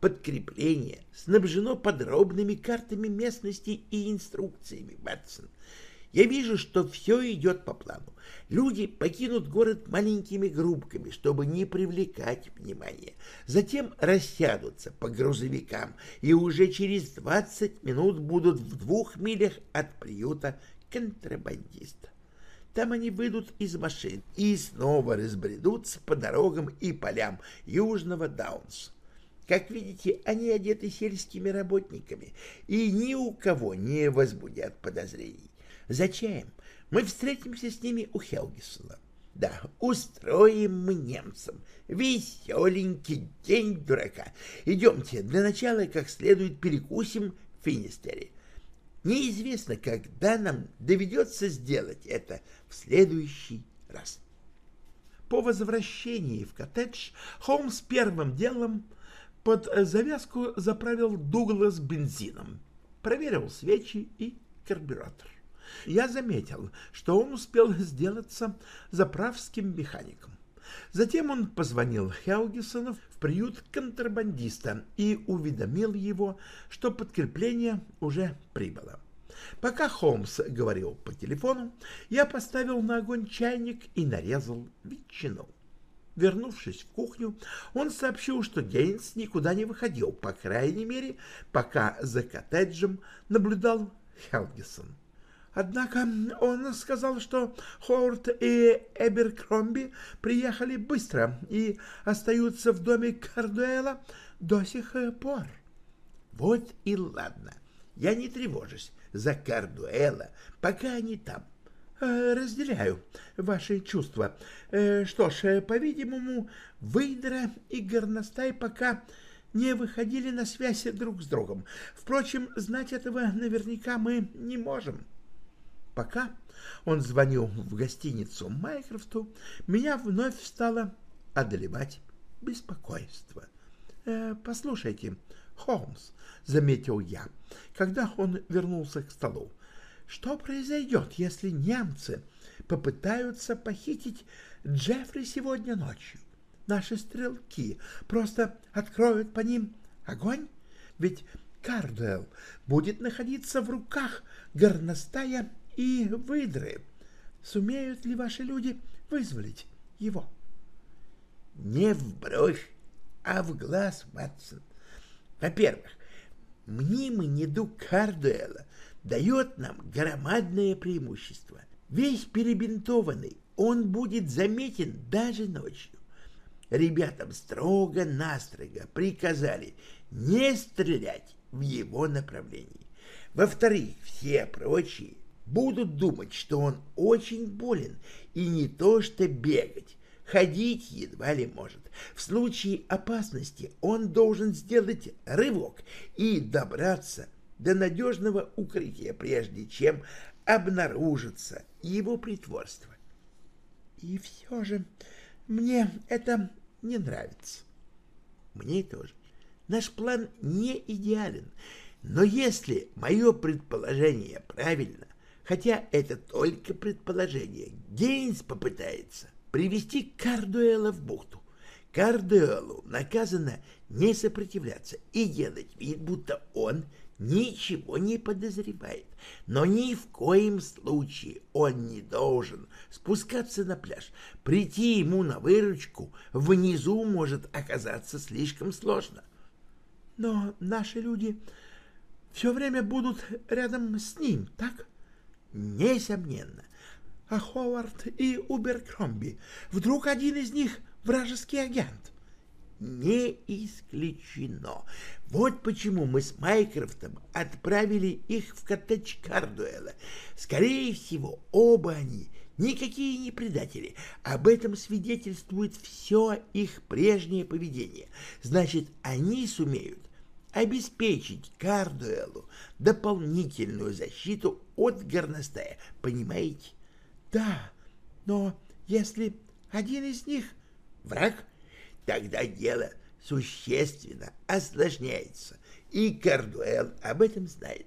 Подкрепление снабжено подробными картами местности и инструкциями, Бэтсон. Я вижу, что все идет по плану. Люди покинут город маленькими группками, чтобы не привлекать внимания. Затем рассядутся по грузовикам и уже через 20 минут будут в двух милях от приюта контрабандиста. Там они выйдут из машин и снова разбредутся по дорогам и полям южного Даунса. Как видите, они одеты сельскими работниками и ни у кого не возбудят подозрений. Зачем? Мы встретимся с ними у Хелгисона. Да, устроим мы немцам веселенький день дурака. Идемте, для начала как следует перекусим в Финистере. Неизвестно, когда нам доведется сделать это в следующий раз. По возвращении в коттедж Холмс первым делом под завязку заправил Дуглас бензином, проверил свечи и карбюратор. Я заметил, что он успел сделаться заправским механиком. Затем он позвонил Хелгисону в приют контрабандиста и уведомил его, что подкрепление уже прибыло. Пока Холмс говорил по телефону, я поставил на огонь чайник и нарезал ветчину. Вернувшись в кухню, он сообщил, что Гейнс никуда не выходил, по крайней мере, пока за коттеджем наблюдал Хелгисон. Однако он сказал, что Ховард и Эберкромби приехали быстро и остаются в доме Кардуэла до сих пор. Вот и ладно, я не тревожусь за Кардуэла, пока они там. э, разделяю ваши чувства. Э, что ж, по-видимому, Выдра и Горностай пока не выходили на связь друг с другом. Впрочем, знать этого наверняка мы не можем. Пока он звонил в гостиницу Майкрофту, меня вновь стало одолевать беспокойство. «Э, «Послушайте, Холмс», — заметил я, когда он вернулся к столу, — «что произойдет, если немцы попытаются похитить Джеффри сегодня ночью? Наши стрелки просто откроют по ним огонь? Ведь Кардуэлл будет находиться в руках горностая и выдры. Сумеют ли ваши люди вызволить его?» «Не в бровь, а в глаз, Ватсон. Во-первых, мнимый недуг Кардуэла дает нам громадное преимущество. Весь перебинтованный, он будет заметен даже ночью. Ребятам строго-настрого приказали не стрелять в его направлении. Во-вторых, все прочие будут думать, что он очень болен и не то что бегать, ходить едва ли может. В случае опасности он должен сделать рывок и добраться до надежного укрытия, прежде чем обнаружится его притворство. И все же мне это не нравится. Мне тоже. Наш план не идеален, но если мое предположение правильно, хотя это только предположение, Гейнс попытается привести Кардуэла в бухту. Кардуэлу наказано не сопротивляться и делать вид, будто он ничего не подозревает. Но ни в коем случае он не должен спускаться на пляж. Прийти ему на выручку внизу может оказаться слишком сложно. Но наши люди все время будут рядом с ним, так? Несомненно а Ховард и Уберкромби. Вдруг один из них вражеский агент? Не исключено. Вот почему мы с Майкрофтом отправили их в коттедж Кардуэла. Скорее всего, оба они никакие не предатели. Об этом свидетельствует все их прежнее поведение. Значит, они сумеют обеспечить Кардуэлу дополнительную защиту от горностая. Понимаете? Да, но если один из них враг, тогда дело существенно осложняется, и Кардуэлл об этом знает.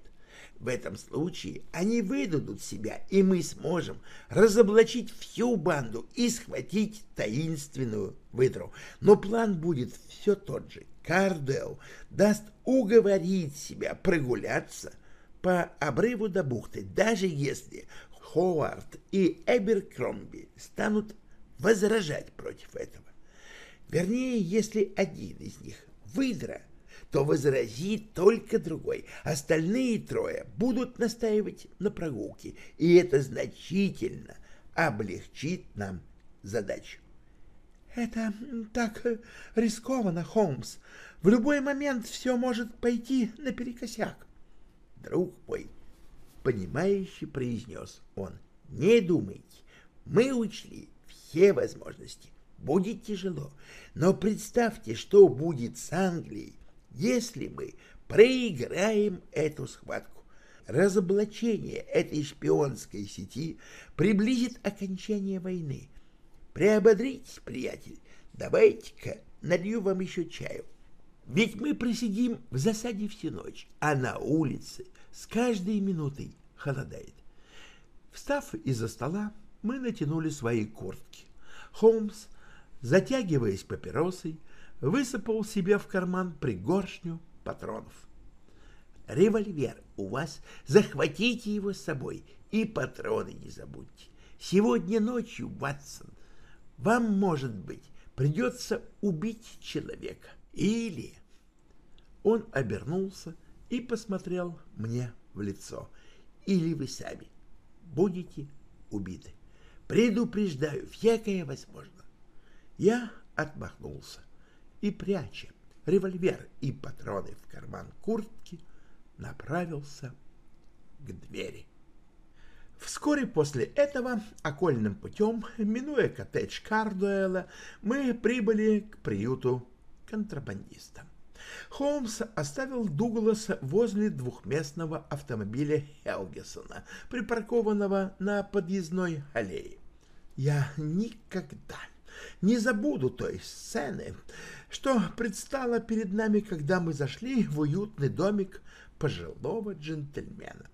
В этом случае они выдадут себя, и мы сможем разоблачить всю банду и схватить таинственную выдру. Но план будет все тот же. Кардуэлл даст уговорить себя прогуляться по обрыву до бухты, даже если Ховард и Эберкромби станут возражать против этого. Вернее, если один из них выдра, то возразит только другой. Остальные трое будут настаивать на прогулке, и это значительно облегчит нам задачу. «Это так рискованно, Холмс. В любой момент все может пойти наперекосяк». «Друг мой, понимающе произнес он. «Не думайте, мы учли все возможности. Будет тяжело, но представьте, что будет с Англией, если мы проиграем эту схватку. Разоблачение этой шпионской сети приблизит окончание войны. Приободритесь, приятель, давайте-ка налью вам еще чаю. Ведь мы просидим в засаде всю ночь, а на улице с каждой минутой холодает. Встав из-за стола, мы натянули свои куртки. Холмс, затягиваясь папиросой, высыпал себе в карман пригоршню патронов. «Револьвер у вас, захватите его с собой и патроны не забудьте. Сегодня ночью, Ватсон, вам, может быть, придется убить человека. Или...» Он обернулся и посмотрел мне в лицо. Или вы сами будете убиты. Предупреждаю, всякое возможно. Я отмахнулся и, пряча револьвер и патроны в карман куртки, направился к двери. Вскоре после этого, окольным путем, минуя коттедж Кардуэлла, мы прибыли к приюту контрабандиста. Холмс оставил Дугласа возле двухместного автомобиля Хелгесона, припаркованного на подъездной аллее. Я никогда не забуду той сцены, что предстала перед нами, когда мы зашли в уютный домик пожилого джентльмена.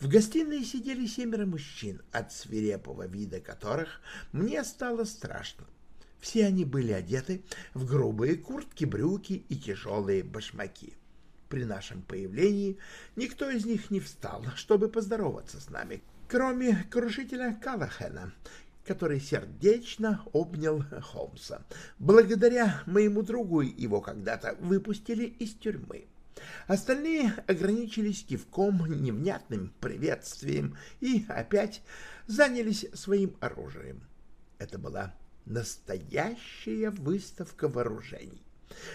В гостиной сидели семеро мужчин, от свирепого вида которых мне стало страшно. Все они были одеты в грубые куртки, брюки и тяжелые башмаки. При нашем появлении никто из них не встал, чтобы поздороваться с нами, кроме крушителя Калахена, который сердечно обнял Холмса. Благодаря моему другу его когда-то выпустили из тюрьмы. Остальные ограничились кивком, невнятным приветствием и опять занялись своим оружием. Это была настоящая выставка вооружений.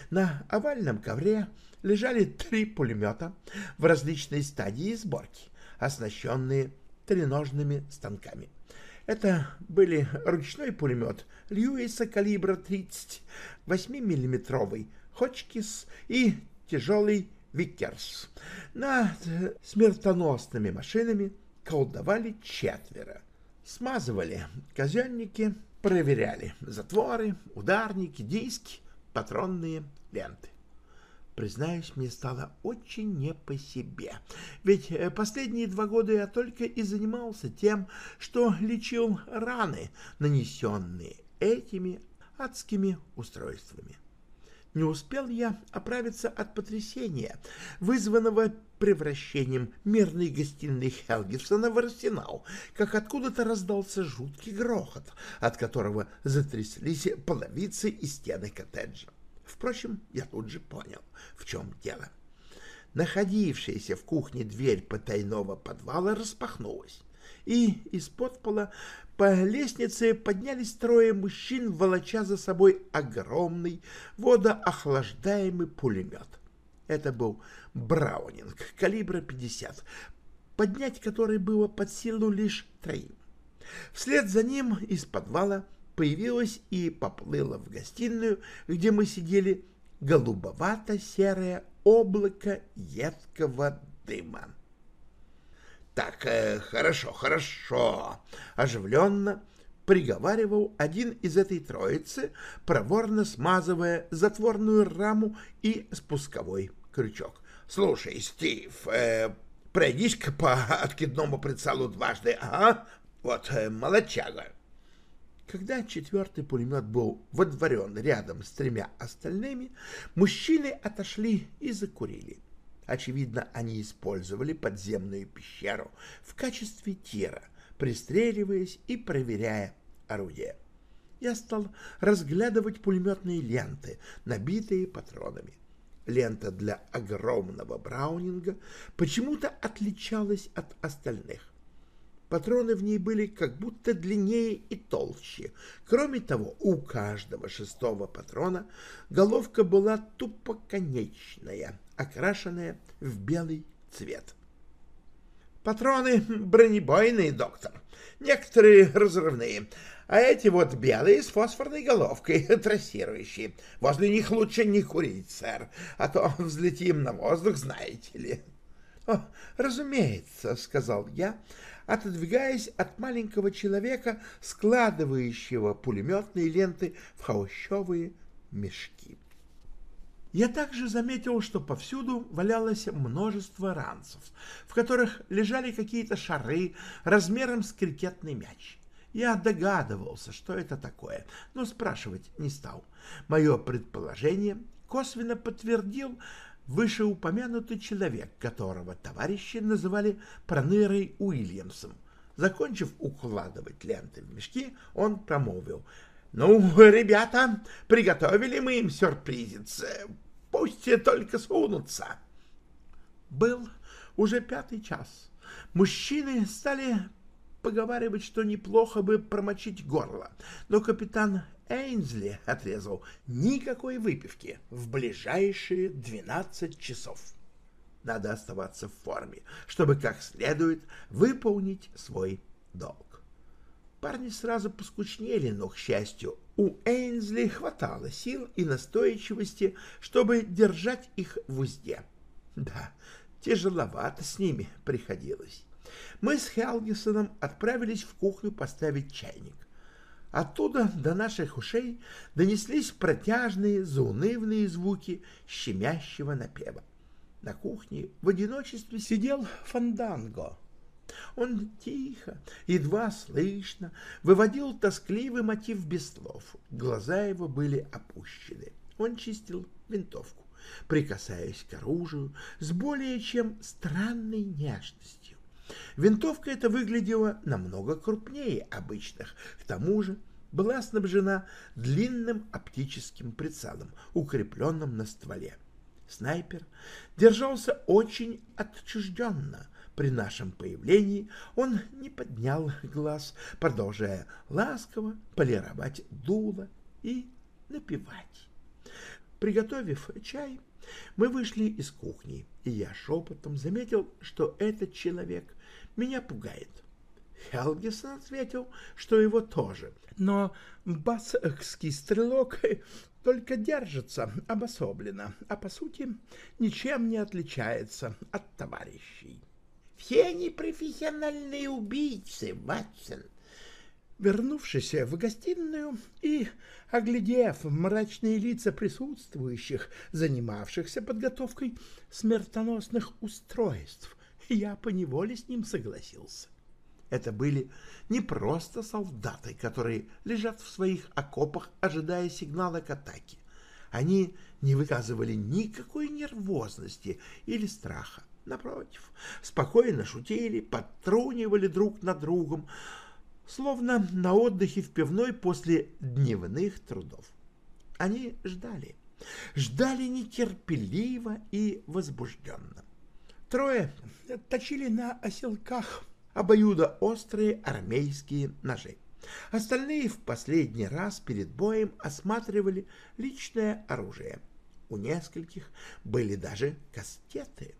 На овальном ковре лежали три пулемета в различной стадии сборки, оснащенные треножными станками. Это были ручной пулемет Льюиса калибра 38 миллиметровый Хочкис и тяжелый Виккерс. Над смертоносными машинами колдовали четверо. Смазывали казенники, проверяли затворы, ударники, диски, патронные ленты. Признаюсь, мне стало очень не по себе, ведь э, последние два года я только и занимался тем, что лечил раны, нанесенные этими адскими устройствами. Не успел я оправиться от потрясения, вызванного превращением мирной гостиной Хелгерсона в арсенал, как откуда-то раздался жуткий грохот, от которого затряслись половицы и стены коттеджа. Впрочем, я тут же понял, в чем дело. Находившаяся в кухне дверь потайного подвала распахнулась, и из-под пола по лестнице поднялись трое мужчин, волоча за собой огромный водоохлаждаемый пулемет. Это был Браунинг калибра 50, поднять который было под силу лишь троим. Вслед за ним из подвала появилась и поплыла в гостиную, где мы сидели, голубовато-серое облако едкого дыма. «Так, э, хорошо, хорошо!» — оживленно приговаривал один из этой троицы, проворно смазывая затворную раму и спусковой крючок. «Слушай, Стив, э, пройдись-ка по откидному прицелу дважды, ага, вот, э, молодчага!» Когда четвертый пулемет был водворен рядом с тремя остальными, мужчины отошли и закурили. Очевидно, они использовали подземную пещеру в качестве тира, пристреливаясь и проверяя орудие. Я стал разглядывать пулеметные ленты, набитые патронами. Лента для огромного браунинга почему-то отличалась от остальных. Патроны в ней были как будто длиннее и толще. Кроме того, у каждого шестого патрона головка была тупоконечная, окрашенная в белый цвет. Патроны бронебойные, доктор. Некоторые разрывные, а эти вот белые с фосфорной головкой, трассирующие. Возле них лучше не курить, сэр, а то взлетим на воздух, знаете ли. — разумеется, — сказал я, отодвигаясь от маленького человека, складывающего пулеметные ленты в холщовые мешки. Я также заметил, что повсюду валялось множество ранцев, в которых лежали какие-то шары размером с крикетный мяч. Я догадывался, что это такое, но спрашивать не стал. Мое предположение косвенно подтвердил вышеупомянутый человек, которого товарищи называли Пронырой Уильямсом. Закончив укладывать ленты в мешки, он промолвил. «Ну, ребята, приготовили мы им сюрпризец. Пусть только сунутся». Был уже пятый час. Мужчины стали поговаривать, что неплохо бы промочить горло, но капитан Эйнзли отрезал никакой выпивки в ближайшие 12 часов. надо оставаться в форме, чтобы как следует выполнить свой долг. Парни сразу поскучнели, но, к счастью, у Эйнзли хватало сил и настойчивости, чтобы держать их в узде. Да, тяжеловато с ними приходилось. Мы с Хелгисоном отправились в кухню поставить чайник. Оттуда до наших ушей донеслись протяжные, заунывные звуки щемящего напева. На кухне в одиночестве сидел Фанданго. Он тихо, едва слышно, выводил тоскливый мотив без слов. Глаза его были опущены. Он чистил винтовку, прикасаясь к оружию с более чем странной нежностью. Винтовка эта выглядела намного крупнее обычных, к тому же была снабжена длинным оптическим прицелом, укрепленным на стволе. Снайпер держался очень отчужденно. При нашем появлении он не поднял глаз, продолжая ласково полировать дуло и напевать. Приготовив чай, мы вышли из кухни, и я шепотом заметил, что этот человек меня пугает. Хелгисон ответил, что его тоже, но баскский стрелок только держится обособленно, а по сути ничем не отличается от товарищей. Все они профессиональные убийцы, Ватсон. Вернувшись в гостиную и оглядев мрачные лица присутствующих, занимавшихся подготовкой смертоносных устройств, я поневоле с ним согласился. Это были не просто солдаты, которые лежат в своих окопах, ожидая сигнала к атаке. Они не выказывали никакой нервозности или страха. Напротив, спокойно шутили, подтрунивали друг над другом, словно на отдыхе в пивной после дневных трудов. Они ждали, ждали нетерпеливо и возбужденно. Трое точили на оселках обоюдоострые армейские ножи. Остальные в последний раз перед боем осматривали личное оружие. У нескольких были даже кастеты.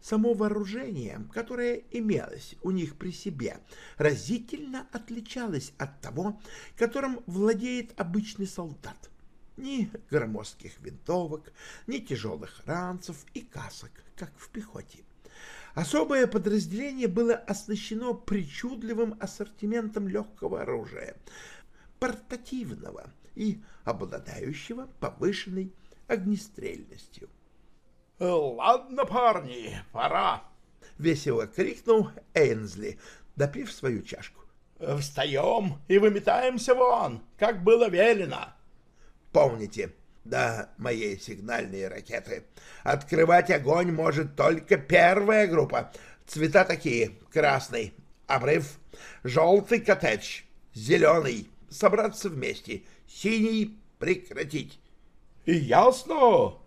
Само вооружение, которое имелось у них при себе, разительно отличалось от того, которым владеет обычный солдат. Ни громоздких винтовок, ни тяжелых ранцев и касок, как в пехоте. Особое подразделение было оснащено причудливым ассортиментом легкого оружия, портативного и обладающего повышенной огнестрельностью. «Ладно, парни, пора!» — весело крикнул Эйнсли, допив свою чашку. «Встаем и выметаемся вон, как было велено!» «Помните, до моей сигнальной ракеты. Открывать огонь может только первая группа. Цвета такие. Красный — обрыв, желтый — коттедж, зеленый — собраться вместе, синий — прекратить. Ясно?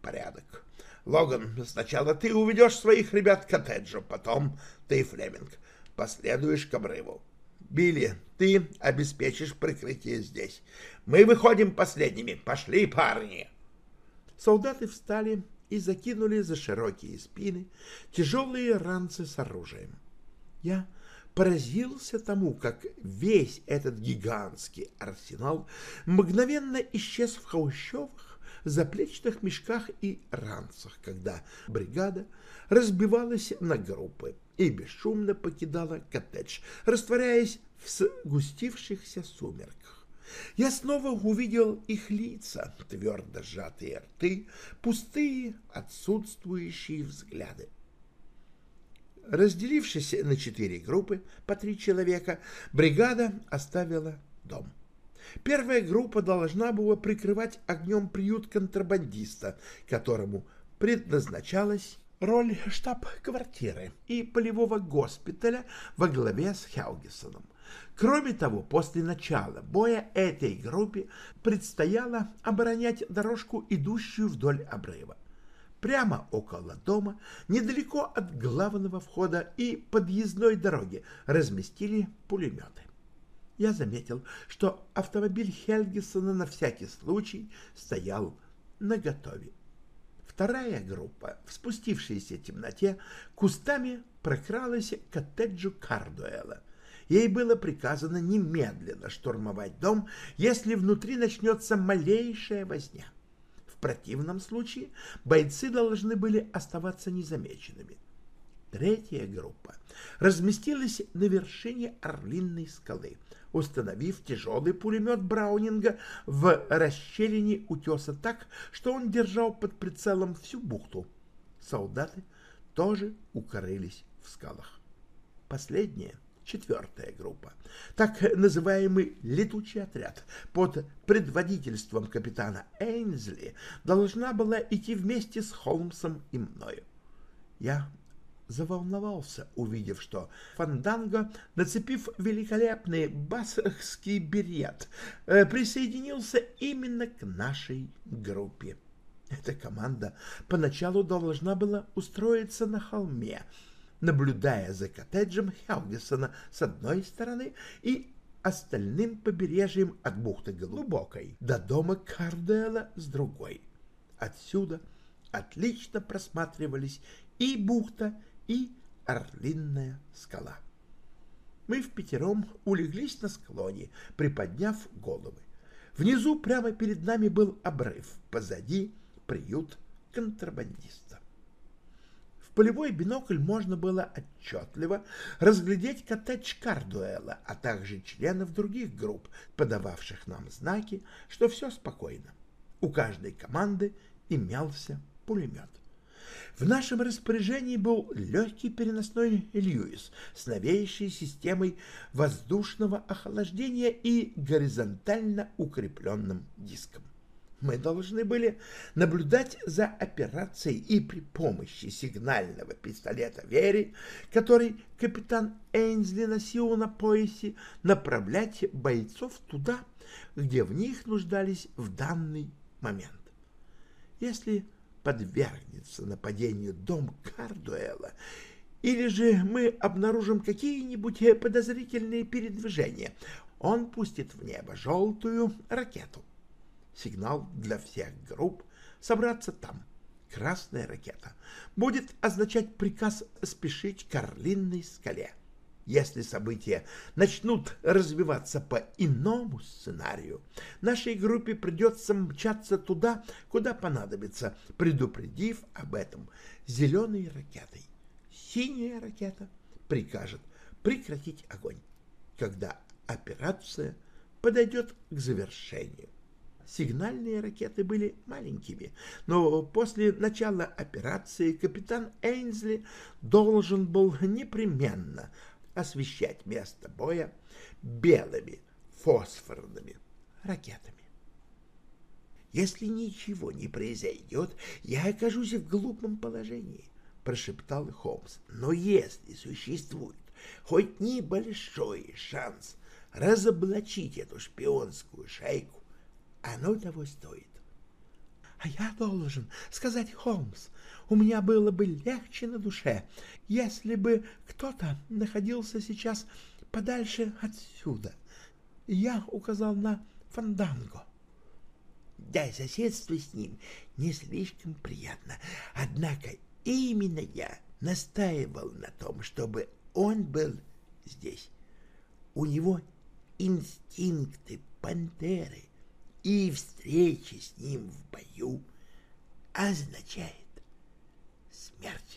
Порядок. Логан, сначала ты уведешь своих ребят к коттеджу, потом ты, Флеминг, последуешь к обрыву. Билли, ты обеспечишь прикрытие здесь. Мы выходим последними. Пошли, парни!» Солдаты встали и закинули за широкие спины тяжелые ранцы с оружием. Я поразился тому, как весь этот гигантский арсенал мгновенно исчез в холщовых, заплечных мешках и ранцах, когда бригада разбивалась на группы и бесшумно покидала коттедж, растворяясь в сгустившихся сумерках. Я снова увидел их лица, твердо сжатые рты, пустые, отсутствующие взгляды. Разделившись на четыре группы по три человека, бригада оставила дом. Первая группа должна была прикрывать огнем приют контрабандиста, которому предназначалось роль штаб-квартиры и полевого госпиталя во главе с Хелгисоном. Кроме того, после начала боя этой группе предстояло оборонять дорожку, идущую вдоль обрыва. Прямо около дома, недалеко от главного входа и подъездной дороги, разместили пулеметы. Я заметил, что автомобиль Хельгисона на всякий случай стоял наготове Вторая группа в спустившейся темноте кустами прокралась к коттеджу Кардуэла. Ей было приказано немедленно штурмовать дом, если внутри начнется малейшая возня. В противном случае бойцы должны были оставаться незамеченными. Третья группа разместилась на вершине Орлинной скалы, установив тяжелый пулемет Браунинга в расщелине утеса так, что он держал под прицелом всю бухту. Солдаты тоже укрылись в скалах. Последняя, четвертая группа, так называемый «летучий отряд» под предводительством капитана Эйнзли должна была идти вместе с Холмсом и мною. Я заволновался, увидев, что Фанданго, нацепив великолепный басахский берет, э, присоединился именно к нашей группе. Эта команда поначалу должна была устроиться на холме, наблюдая за коттеджем Хелгесона с одной стороны и остальным побережьем от бухты Глубокой до дома Кардела с другой. Отсюда отлично просматривались и бухта, и орлинная скала. Мы в пятером улеглись на склоне, приподняв головы. Внизу прямо перед нами был обрыв, позади приют контрабандиста. В полевой бинокль можно было отчетливо разглядеть коттедж Кардуэла, а также членов других групп, подававших нам знаки, что все спокойно. У каждой команды имелся пулемет. В нашем распоряжении был легкий переносной «Льюис» с новейшей системой воздушного охлаждения и горизонтально укрепленным диском. Мы должны были наблюдать за операцией и при помощи сигнального пистолета Вери, который капитан Эйнсли носил на поясе, направлять бойцов туда, где в них нуждались в данный момент. Если подвергнется нападению дом Кардуэла, или же мы обнаружим какие-нибудь подозрительные передвижения, он пустит в небо желтую ракету. Сигнал для всех групп собраться там. Красная ракета будет означать приказ спешить к Орлинной скале. Если события начнут развиваться по иному сценарию, нашей группе придется мчаться туда, куда понадобится, предупредив об этом зеленой ракетой. Синяя ракета прикажет прекратить огонь, когда операция подойдет к завершению. Сигнальные ракеты были маленькими, но после начала операции капитан Эйнсли должен был непременно освещать место боя белыми фосфорными ракетами. «Если ничего не произойдет, я окажусь в глупом положении», — прошептал Холмс. «Но если существует хоть небольшой шанс разоблачить эту шпионскую шайку, оно того стоит». «А я должен сказать, Холмс, у меня было бы легче на душе, если бы кто-то находился сейчас подальше отсюда. Я указал на Фанданго. Да, соседство с ним не слишком приятно, однако именно я настаивал на том, чтобы он был здесь. У него инстинкты пантеры, и встреча с ним в бою означает Merda!